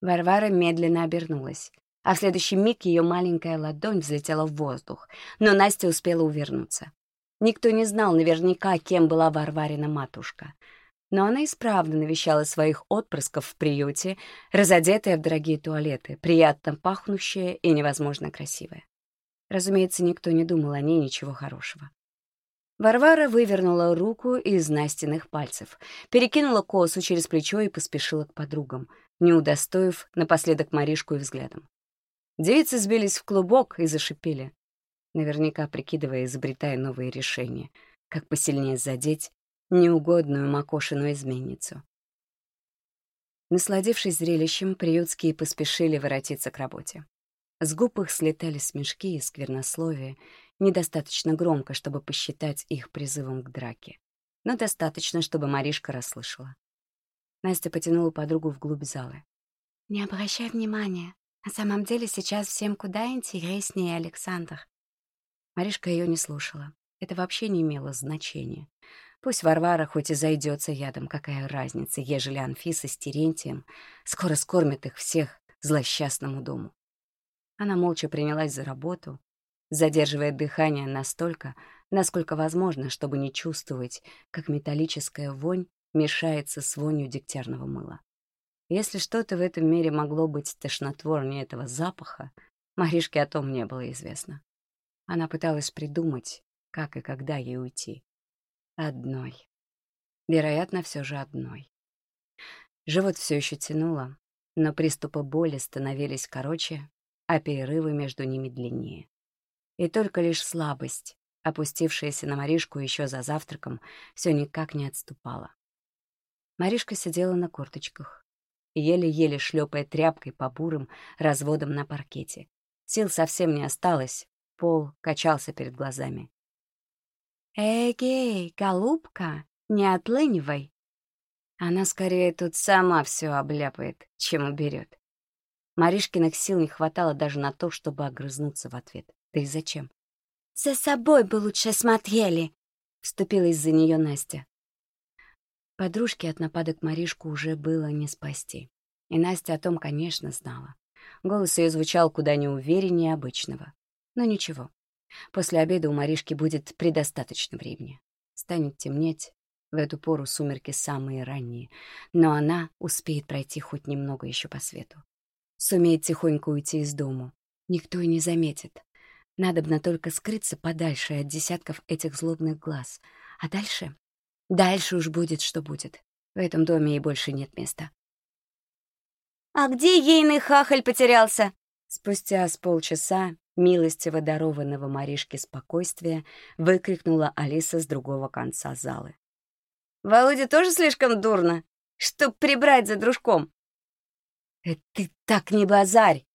Варвара медленно обернулась, а в следующий миг ее маленькая ладонь взлетела в воздух, но Настя успела увернуться. Никто не знал наверняка, кем была Варварина матушка — но она исправно навещала своих отпрысков в приюте, разодетая в дорогие туалеты, приятно пахнущая и невозможно красивая. Разумеется, никто не думал о ней ничего хорошего. Варвара вывернула руку из Настиных пальцев, перекинула косу через плечо и поспешила к подругам, не удостоив напоследок Маришку и взглядом. Девицы сбились в клубок и зашипели, наверняка прикидывая изобретая новые решения, как посильнее задеть неугодную Макошину изменницу. Насладившись зрелищем, приютские поспешили воротиться к работе. С губ их слетали смешки и сквернословия, недостаточно громко, чтобы посчитать их призывом к драке, но достаточно, чтобы Маришка расслышала. Настя потянула подругу вглубь зала. «Не обращай внимания. На самом деле сейчас всем куда интереснее Александр». Маришка ее не слушала. Это вообще не имело значения. Пусть Варвара хоть и зайдется ядом, какая разница, ежели Анфиса с Терентием скоро скормят их всех злосчастному дому. Она молча принялась за работу, задерживая дыхание настолько, насколько возможно, чтобы не чувствовать, как металлическая вонь мешается с вонью дегтярного мыла. Если что-то в этом мире могло быть тошнотворнее этого запаха, Маришке о том не было известно. Она пыталась придумать, как и когда ей уйти. Одной. Вероятно, все же одной. Живот все еще тянуло, но приступы боли становились короче, а перерывы между ними длиннее. И только лишь слабость, опустившаяся на Маришку еще за завтраком, все никак не отступала. Маришка сидела на корточках, еле-еле шлепая тряпкой по бурым разводам на паркете. Сил совсем не осталось, пол качался перед глазами. «Эгей, голубка, не отлынивай!» Она скорее тут сама все обляпает, чем уберет. Маришкиных сил не хватало даже на то, чтобы огрызнуться в ответ. Да и зачем? «За собой бы лучше смотрели!» — вступилась за нее Настя. Подружке от нападок Маришку уже было не спасти. И Настя о том, конечно, знала. Голос ее звучал куда неувереннее обычного. Но ничего, После обеда у Маришки будет предостаточно времени. Станет темнеть. В эту пору сумерки самые ранние, но она успеет пройти хоть немного еще по свету. Сумеет тихонько уйти из дому. Никто и не заметит. Надобно только скрыться подальше от десятков этих злобных глаз. А дальше? Дальше уж будет, что будет. В этом доме ей больше нет места. «А где ейный хахаль потерялся?» Спустя с полчаса милостиво дарованного Маришке спокойствия выкрикнула Алиса с другого конца залы. «Володя тоже слишком дурно, чтоб прибрать за дружком?» «Это ты так не базарь!»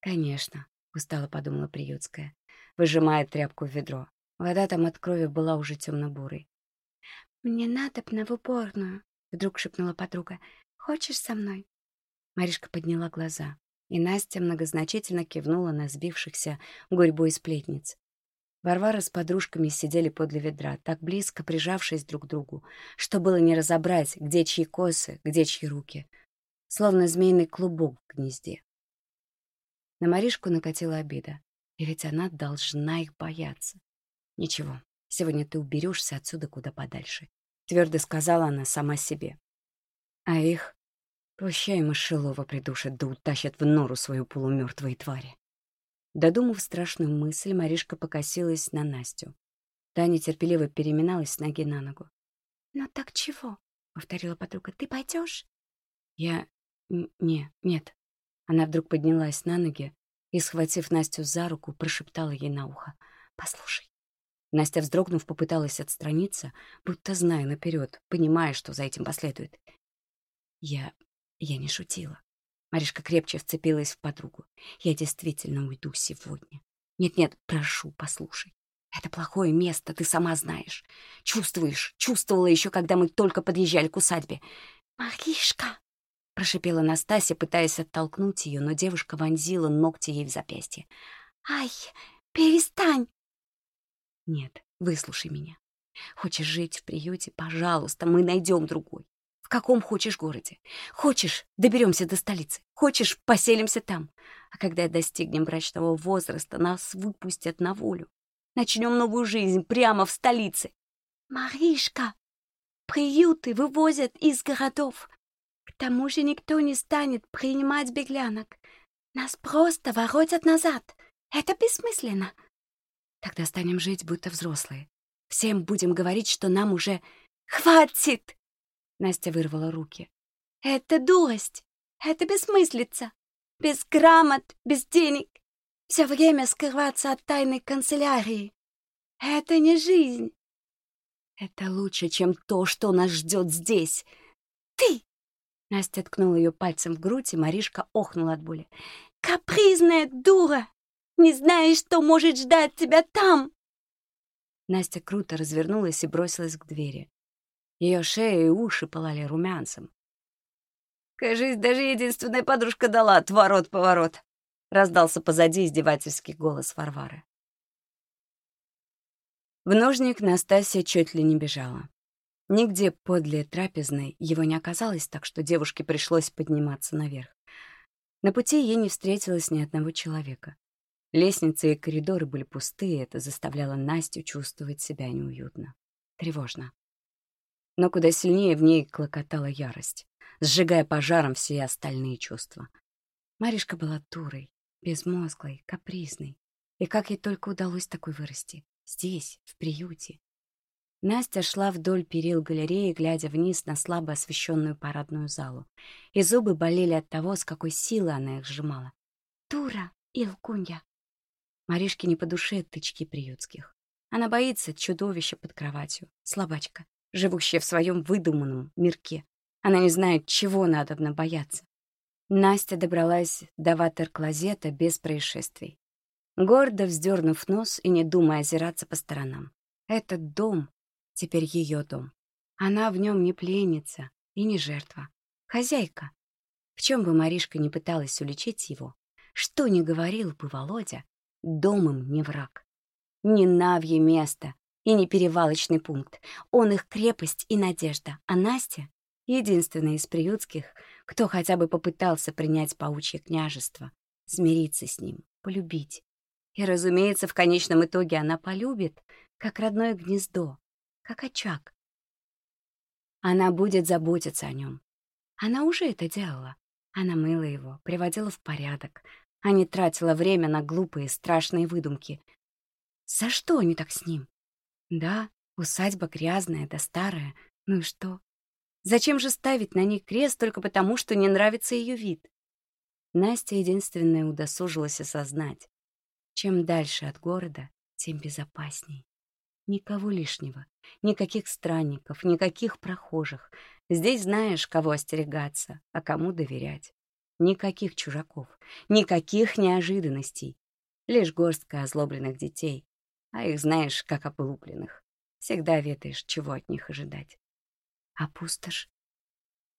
«Конечно», — устало подумала Приютская, выжимая тряпку в ведро. Вода там от крови была уже темно-бурой. «Мне надо б на уборную», — вдруг шепнула подруга. «Хочешь со мной?» Маришка подняла глаза, и Настя многозначительно кивнула на сбившихся гурьбой сплетниц. Варвара с подружками сидели подле ведра, так близко прижавшись друг к другу, что было не разобрать, где чьи косы, где чьи руки, словно змеиный клубок в гнезде. На Маришку накатила обида, и ведь она должна их бояться. «Ничего, сегодня ты уберешься отсюда куда подальше», — твердо сказала она сама себе. А их Прощай, мышелова придушат да утащат в нору свою полумертвые твари. Додумав страшную мысль, Маришка покосилась на Настю. Та нетерпеливо переминалась с ноги на ногу. «Ну так чего?» — повторила подруга. «Ты пойдешь? «Я... не, нет». Она вдруг поднялась на ноги и, схватив Настю за руку, прошептала ей на ухо. «Послушай». Настя, вздрогнув, попыталась отстраниться, будто зная наперед, понимая, что за этим последует. «Я я не шутила. Маришка крепче вцепилась в подругу. Я действительно уйду сегодня. Нет-нет, прошу, послушай. Это плохое место, ты сама знаешь. Чувствуешь, чувствовала еще, когда мы только подъезжали к усадьбе. «Маришка!» — прошипела Настасья, пытаясь оттолкнуть ее, но девушка вонзила ногти ей в запястье. «Ай, перестань!» «Нет, выслушай меня. Хочешь жить в приюте? Пожалуйста, мы найдем другой каком хочешь городе. Хочешь, доберемся до столицы. Хочешь, поселимся там. А когда достигнем брачного возраста, нас выпустят на волю. Начнем новую жизнь прямо в столице. Маришка, приюты вывозят из городов. К тому же никто не станет принимать беглянок. Нас просто воротят назад. Это бессмысленно. Тогда станем жить, будто взрослые. Всем будем говорить, что нам уже хватит. Настя вырвала руки. «Это дурость! Это бессмыслица! Без грамот, без денег! Все время скрываться от тайной канцелярии! Это не жизнь!» «Это лучше, чем то, что нас ждет здесь!» «Ты!» Настя ткнула ее пальцем в грудь, и Маришка охнула от боли. «Капризная дура! Не знаешь, что может ждать тебя там!» Настя круто развернулась и бросилась к двери. Ее шея и уши пылали румянцем. «Кажись, даже единственная подружка дала отворот-поворот», — раздался позади издевательский голос Варвары. В ножник Настасья чуть ли не бежала. Нигде подле трапезной его не оказалось, так что девушке пришлось подниматься наверх. На пути ей не встретилось ни одного человека. Лестницы и коридоры были пустые, это заставляло Настю чувствовать себя неуютно, тревожно но куда сильнее в ней клокотала ярость, сжигая пожаром все остальные чувства. Маришка была турой, безмозглой, капризной. И как ей только удалось такой вырасти? Здесь, в приюте. Настя шла вдоль перил галереи, глядя вниз на слабо освещенную парадную залу. И зубы болели от того, с какой силой она их сжимала. «Тура и лкунья!» Маришке не по душе тычки приютских. Она боится чудовища под кроватью, слабачка живущая в своем выдуманном мирке. Она не знает, чего надо бояться. Настя добралась до ватер-клозета без происшествий. Гордо вздернув нос и не думая озираться по сторонам. Этот дом теперь ее дом. Она в нем не пленница и не жертва. Хозяйка. В чем бы Маришка не пыталась уличить его, что не говорил бы Володя, дом им не враг. Не навье место, и не перевалочный пункт. Он их крепость и надежда, а Настя — единственная из приютских, кто хотя бы попытался принять паучье княжество, смириться с ним, полюбить. И, разумеется, в конечном итоге она полюбит, как родное гнездо, как очаг. Она будет заботиться о нем. Она уже это делала. Она мыла его, приводила в порядок, а не тратила время на глупые, страшные выдумки. За что они так с ним? Да, усадьба грязная да старая. Ну и что? Зачем же ставить на ней крест только потому, что не нравится ее вид? Настя единственная удосужилась осознать. Чем дальше от города, тем безопасней. Никого лишнего, никаких странников, никаких прохожих. Здесь знаешь, кого остерегаться, а кому доверять. Никаких чужаков, никаких неожиданностей. Лишь горстка озлобленных детей, а их знаешь, как облупленных. Всегда ведаешь, чего от них ожидать. А пустошь?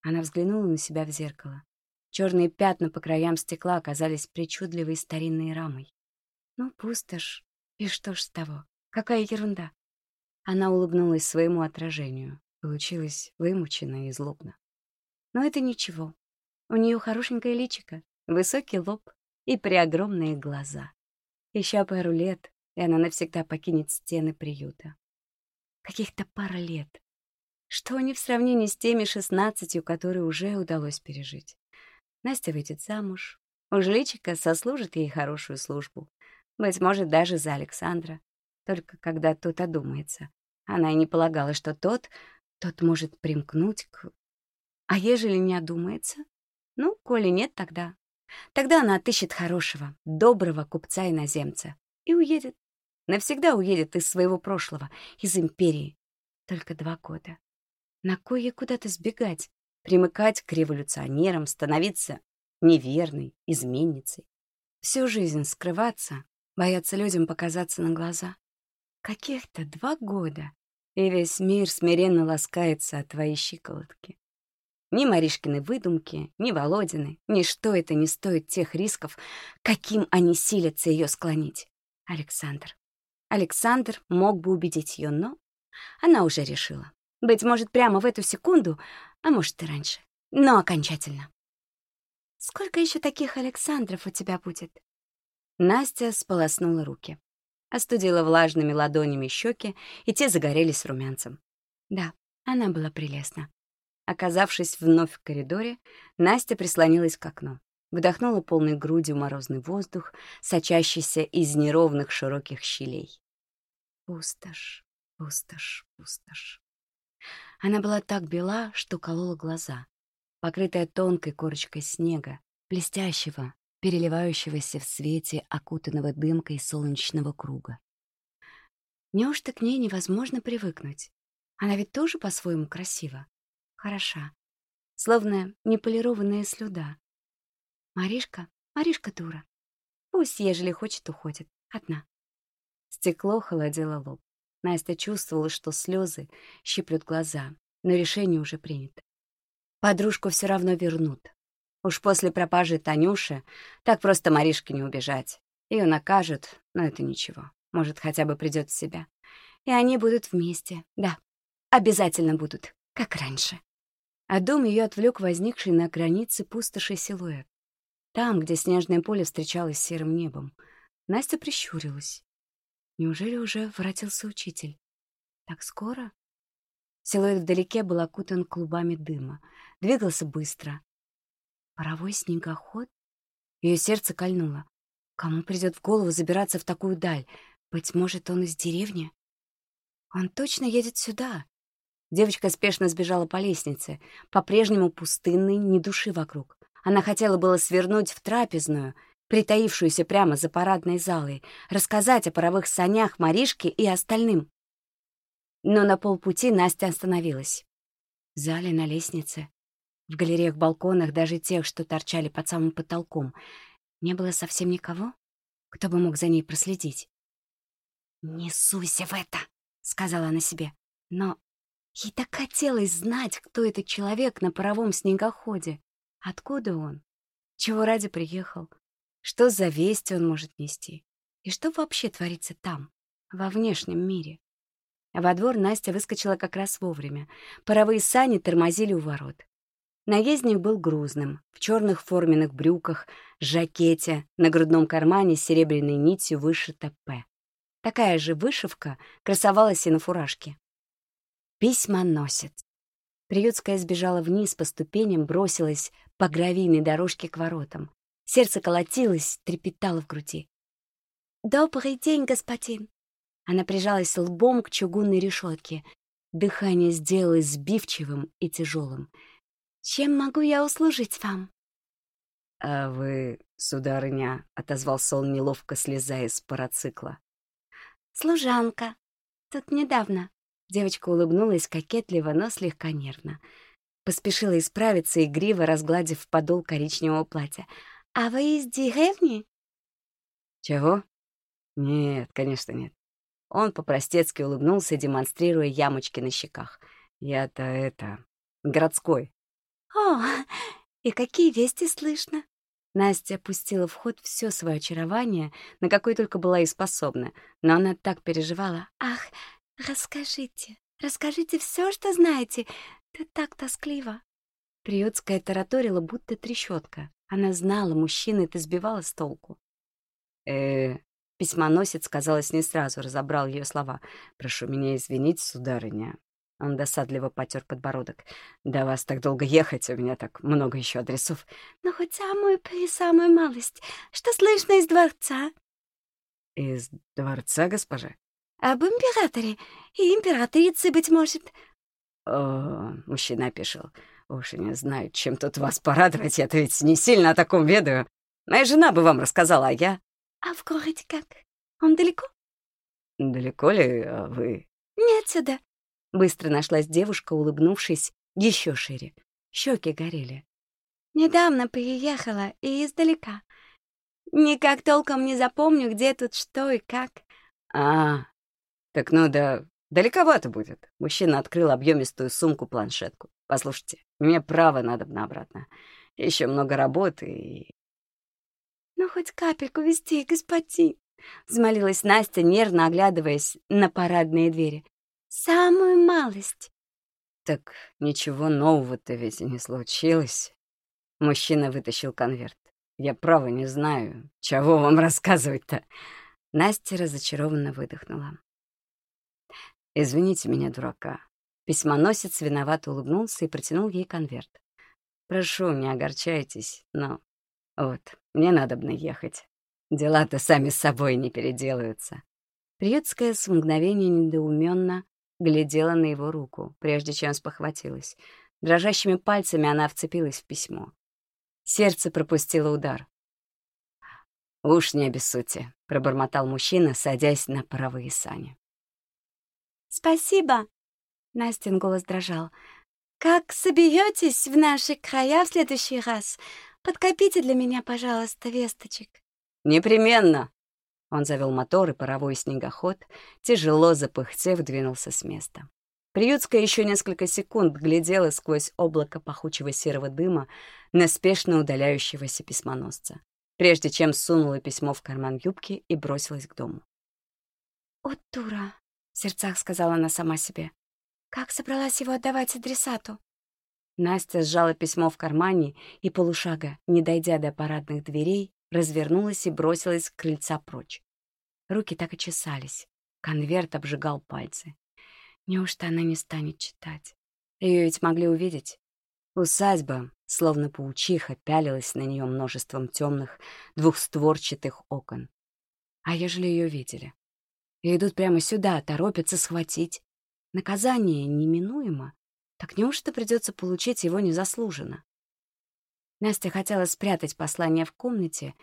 Она взглянула на себя в зеркало. Черные пятна по краям стекла оказались причудливой старинной рамой. Ну, пустошь. И что ж с того? Какая ерунда. Она улыбнулась своему отражению. Получилось вымученно и злобно. Но это ничего. У нее хорошенькое личико, высокий лоб и преогромные глаза. Еще пару лет, и она навсегда покинет стены приюта. Каких-то пара лет. Что они в сравнении с теми шестнадцатью, которые уже удалось пережить? Настя выйдет замуж. Уж личико сослужит ей хорошую службу. Быть может, даже за Александра. Только когда тот одумается. Она и не полагала, что тот, тот может примкнуть к... А ежели не одумается? Ну, коли нет, тогда... Тогда она отыщет хорошего, доброго купца-иноземца и уедет. Навсегда уедет из своего прошлого, из империи. Только два года. На кое куда-то сбегать, примыкать к революционерам, становиться неверной, изменницей. Всю жизнь скрываться, бояться людям показаться на глаза. Каких-то два года, и весь мир смиренно ласкается от твоей щиколотки. Ни Маришкины выдумки, ни Володины, ничто это не стоит тех рисков, каким они силятся ее склонить. Александр. Александр мог бы убедить ее, но она уже решила. Быть может, прямо в эту секунду, а может и раньше. Но окончательно. «Сколько еще таких Александров у тебя будет?» Настя сполоснула руки. Остудила влажными ладонями щеки, и те загорелись румянцем. Да, она была прелестна. Оказавшись вновь в коридоре, Настя прислонилась к окну. Вдохнула полной грудью морозный воздух, сочащийся из неровных широких щелей. Пустошь, пустошь, пустошь. Она была так бела, что колола глаза, покрытая тонкой корочкой снега, блестящего, переливающегося в свете окутанного дымкой солнечного круга. Неужто к ней невозможно привыкнуть? Она ведь тоже по-своему красива хороша, словно неполированная слюда. Маришка, Маришка дура. Пусть, ежели хочет, уходит. Одна. Стекло холодило лоб. Настя чувствовала, что слезы щиплют глаза, но решение уже принято. Подружку все равно вернут. Уж после пропажи Танюши так просто Маришке не убежать. Ее накажут, но это ничего. Может, хотя бы придет в себя. И они будут вместе. Да, обязательно будут, как раньше а дом ее отвлек возникший на границе пустоши силуэт. Там, где снежное поле встречалось с серым небом, Настя прищурилась. Неужели уже воротился учитель? Так скоро? Силуэт вдалеке был окутан клубами дыма, двигался быстро. Паровой снегоход? Ее сердце кольнуло. Кому придет в голову забираться в такую даль? Быть может, он из деревни? Он точно едет сюда. Девочка спешно сбежала по лестнице, по-прежнему пустынной, ни души вокруг. Она хотела было свернуть в трапезную, притаившуюся прямо за парадной залой, рассказать о паровых санях Маришке и остальным. Но на полпути Настя остановилась. В зале, на лестнице, в галереях-балконах, даже тех, что торчали под самым потолком, не было совсем никого, кто бы мог за ней проследить. «Не суйся в это!» — сказала она себе. Но Ей так хотелось знать, кто этот человек на паровом снегоходе. Откуда он? Чего ради приехал? Что за весть он может нести? И что вообще творится там, во внешнем мире? Во двор Настя выскочила как раз вовремя. Паровые сани тормозили у ворот. Наездник был грузным, в черных форменных брюках, жакете, на грудном кармане с серебряной нитью вышита «П». Такая же вышивка красовалась и на фуражке. Письмоносец. Приютская сбежала вниз по ступеням, бросилась по гравийной дорожке к воротам. Сердце колотилось, трепетало в груди. «Добрый день, господин!» Она прижалась лбом к чугунной решетке. Дыхание сделалось сбивчивым и тяжелым. «Чем могу я услужить вам?» «А вы, сударыня», — отозвался он, неловко слезая с парацикла. «Служанка. Тут недавно». Девочка улыбнулась кокетливо, но слегка нервно. Поспешила исправиться, игриво разгладив подол коричневого платья. «А вы из деревни?» «Чего?» «Нет, конечно, нет». Он по-простецки улыбнулся, демонстрируя ямочки на щеках. «Я-то это... городской». «О, и какие вести слышно?» Настя пустила в ход все свое очарование, на какое только была и способна, но она так переживала. «Ах, расскажите, расскажите все, что знаете. Ты так тоскливо». Приютская тараторила, будто трещотка. Она знала, мужчины это сбивала с толку. э Письмоносец, казалось, не сразу разобрал ее слова. «Прошу меня извинить, сударыня». Он досадливо потер подбородок. «Да вас так долго ехать, у меня так много еще адресов». «Ну, хоть самую при самую малость. Что слышно из дворца?» «Из дворца, госпожа?» «Об императоре и императрице, быть может». «О, мужчина опешил. Уж и не знаю, чем тут вас порадовать, я-то ведь не сильно о таком ведаю. Моя жена бы вам рассказала, а я...» «А в городе как? Он далеко?» «Далеко ли а вы?» «Не отсюда». Быстро нашлась девушка, улыбнувшись еще шире. Щеки горели. «Недавно приехала и издалека. Никак толком не запомню, где тут что и как». «А, так ну да, далековато будет». Мужчина открыл объемистую сумку-планшетку. «Послушайте, мне право надо на обратно. Еще много работы и «Ну, хоть капельку вести, господин!» — взмолилась Настя, нервно оглядываясь на парадные двери. «Самую малость!» «Так ничего нового-то ведь не случилось!» Мужчина вытащил конверт. «Я право не знаю, чего вам рассказывать-то!» Настя разочарованно выдохнула. «Извините меня, дурака». Письмоносец виновато улыбнулся и протянул ей конверт. «Прошу, не огорчайтесь, но вот, мне надобно ехать. Дела-то сами с собой не переделаются. Приютская с мгновения недоуменно глядела на его руку, прежде чем спохватилась. Дрожащими пальцами она вцепилась в письмо. Сердце пропустило удар. «Уж не обессудьте», — пробормотал мужчина, садясь на паровые сани. «Спасибо!» — Настин голос дрожал. «Как соберетесь в наши края в следующий раз? Подкопите для меня, пожалуйста, весточек». «Непременно!» Он завел мотор, и паровой снегоход, тяжело запыхтев, двинулся с места. Приютская еще несколько секунд глядела сквозь облако пахучего серого дыма на спешно удаляющегося письмоносца, прежде чем сунула письмо в карман юбки и бросилась к дому. «О, дура!» — в сердцах сказала она сама себе. «Как собралась его отдавать адресату?» Настя сжала письмо в кармане и полушага, не дойдя до парадных дверей, развернулась и бросилась к крыльца прочь. Руки так и чесались. Конверт обжигал пальцы. Неужто она не станет читать? Ее ведь могли увидеть. Усадьба, словно паучиха, пялилась на нее множеством темных двухстворчатых окон. А ежели ее видели? И идут прямо сюда, торопятся схватить. Наказание неминуемо, так неужто придется получить его незаслуженно? Настя хотела спрятать послание в комнате,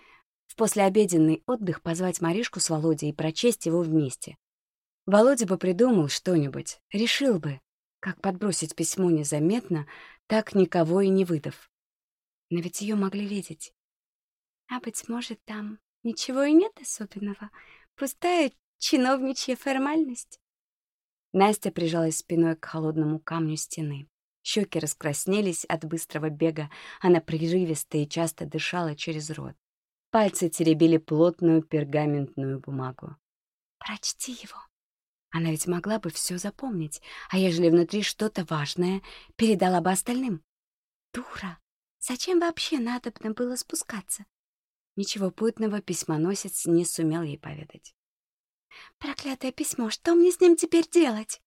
в послеобеденный отдых позвать Маришку с Володей и прочесть его вместе. Володя бы придумал что-нибудь, решил бы, как подбросить письмо незаметно, так никого и не выдав. Но ведь ее могли видеть. А, быть может, там ничего и нет особенного. Пустая чиновничья формальность. Настя прижалась спиной к холодному камню стены. Щеки раскраснелись от быстрого бега, она прерывисто и часто дышала через рот. Пальцы теребили плотную пергаментную бумагу. «Прочти его». Она ведь могла бы все запомнить, а ежели внутри что-то важное, передала бы остальным. Дура! Зачем вообще надобно было спускаться? Ничего путного письмоносец не сумел ей поведать. Проклятое письмо, что мне с ним теперь делать?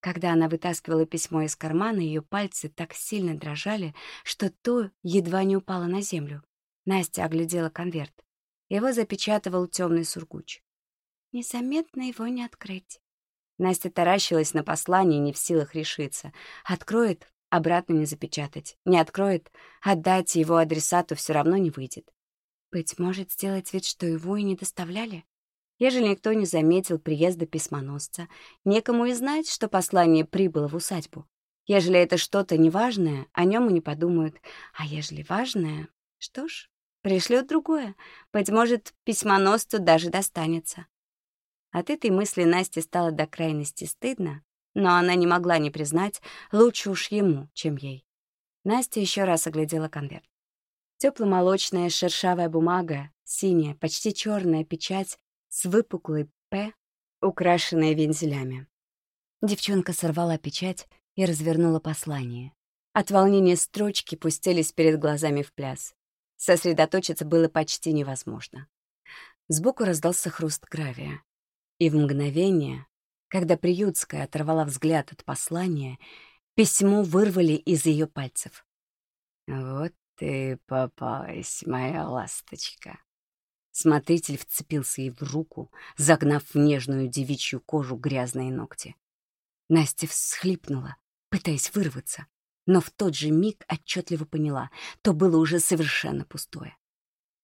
Когда она вытаскивала письмо из кармана, ее пальцы так сильно дрожали, что то едва не упало на землю. Настя оглядела конверт. Его запечатывал темный сургуч. Незаметно его не открыть. Настя таращилась на послание, не в силах решиться. Откроет, Обратно не запечатать, не откроет, отдать его адресату все равно не выйдет. Быть может, сделать вид, что его и не доставляли? Ежели никто не заметил приезда письмоносца, некому и знать, что послание прибыло в усадьбу. Ежели это что-то неважное, о нем и не подумают. А ежели важное, что ж, пришлет другое. Быть может, письмоносцу даже достанется. От этой мысли Насте стало до крайности стыдно, но она не могла не признать, лучше уж ему, чем ей. Настя еще раз оглядела конверт. Тепло-молочная шершавая бумага, синяя, почти черная печать с выпуклой «П», украшенной вензелями. Девчонка сорвала печать и развернула послание. От волнения строчки пустились перед глазами в пляс. Сосредоточиться было почти невозможно. Сбоку раздался хруст гравия. И в мгновение, когда Приютская оторвала взгляд от послания, письмо вырвали из ее пальцев. «Вот ты попалась, моя ласточка», Смотритель вцепился ей в руку, загнав в нежную девичью кожу грязные ногти. Настя всхлипнула, пытаясь вырваться, но в тот же миг отчетливо поняла, то было уже совершенно пустое.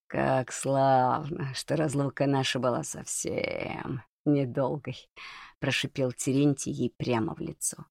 «Как славно, что разлука наша была совсем недолгой», — прошипел Терентий ей прямо в лицо.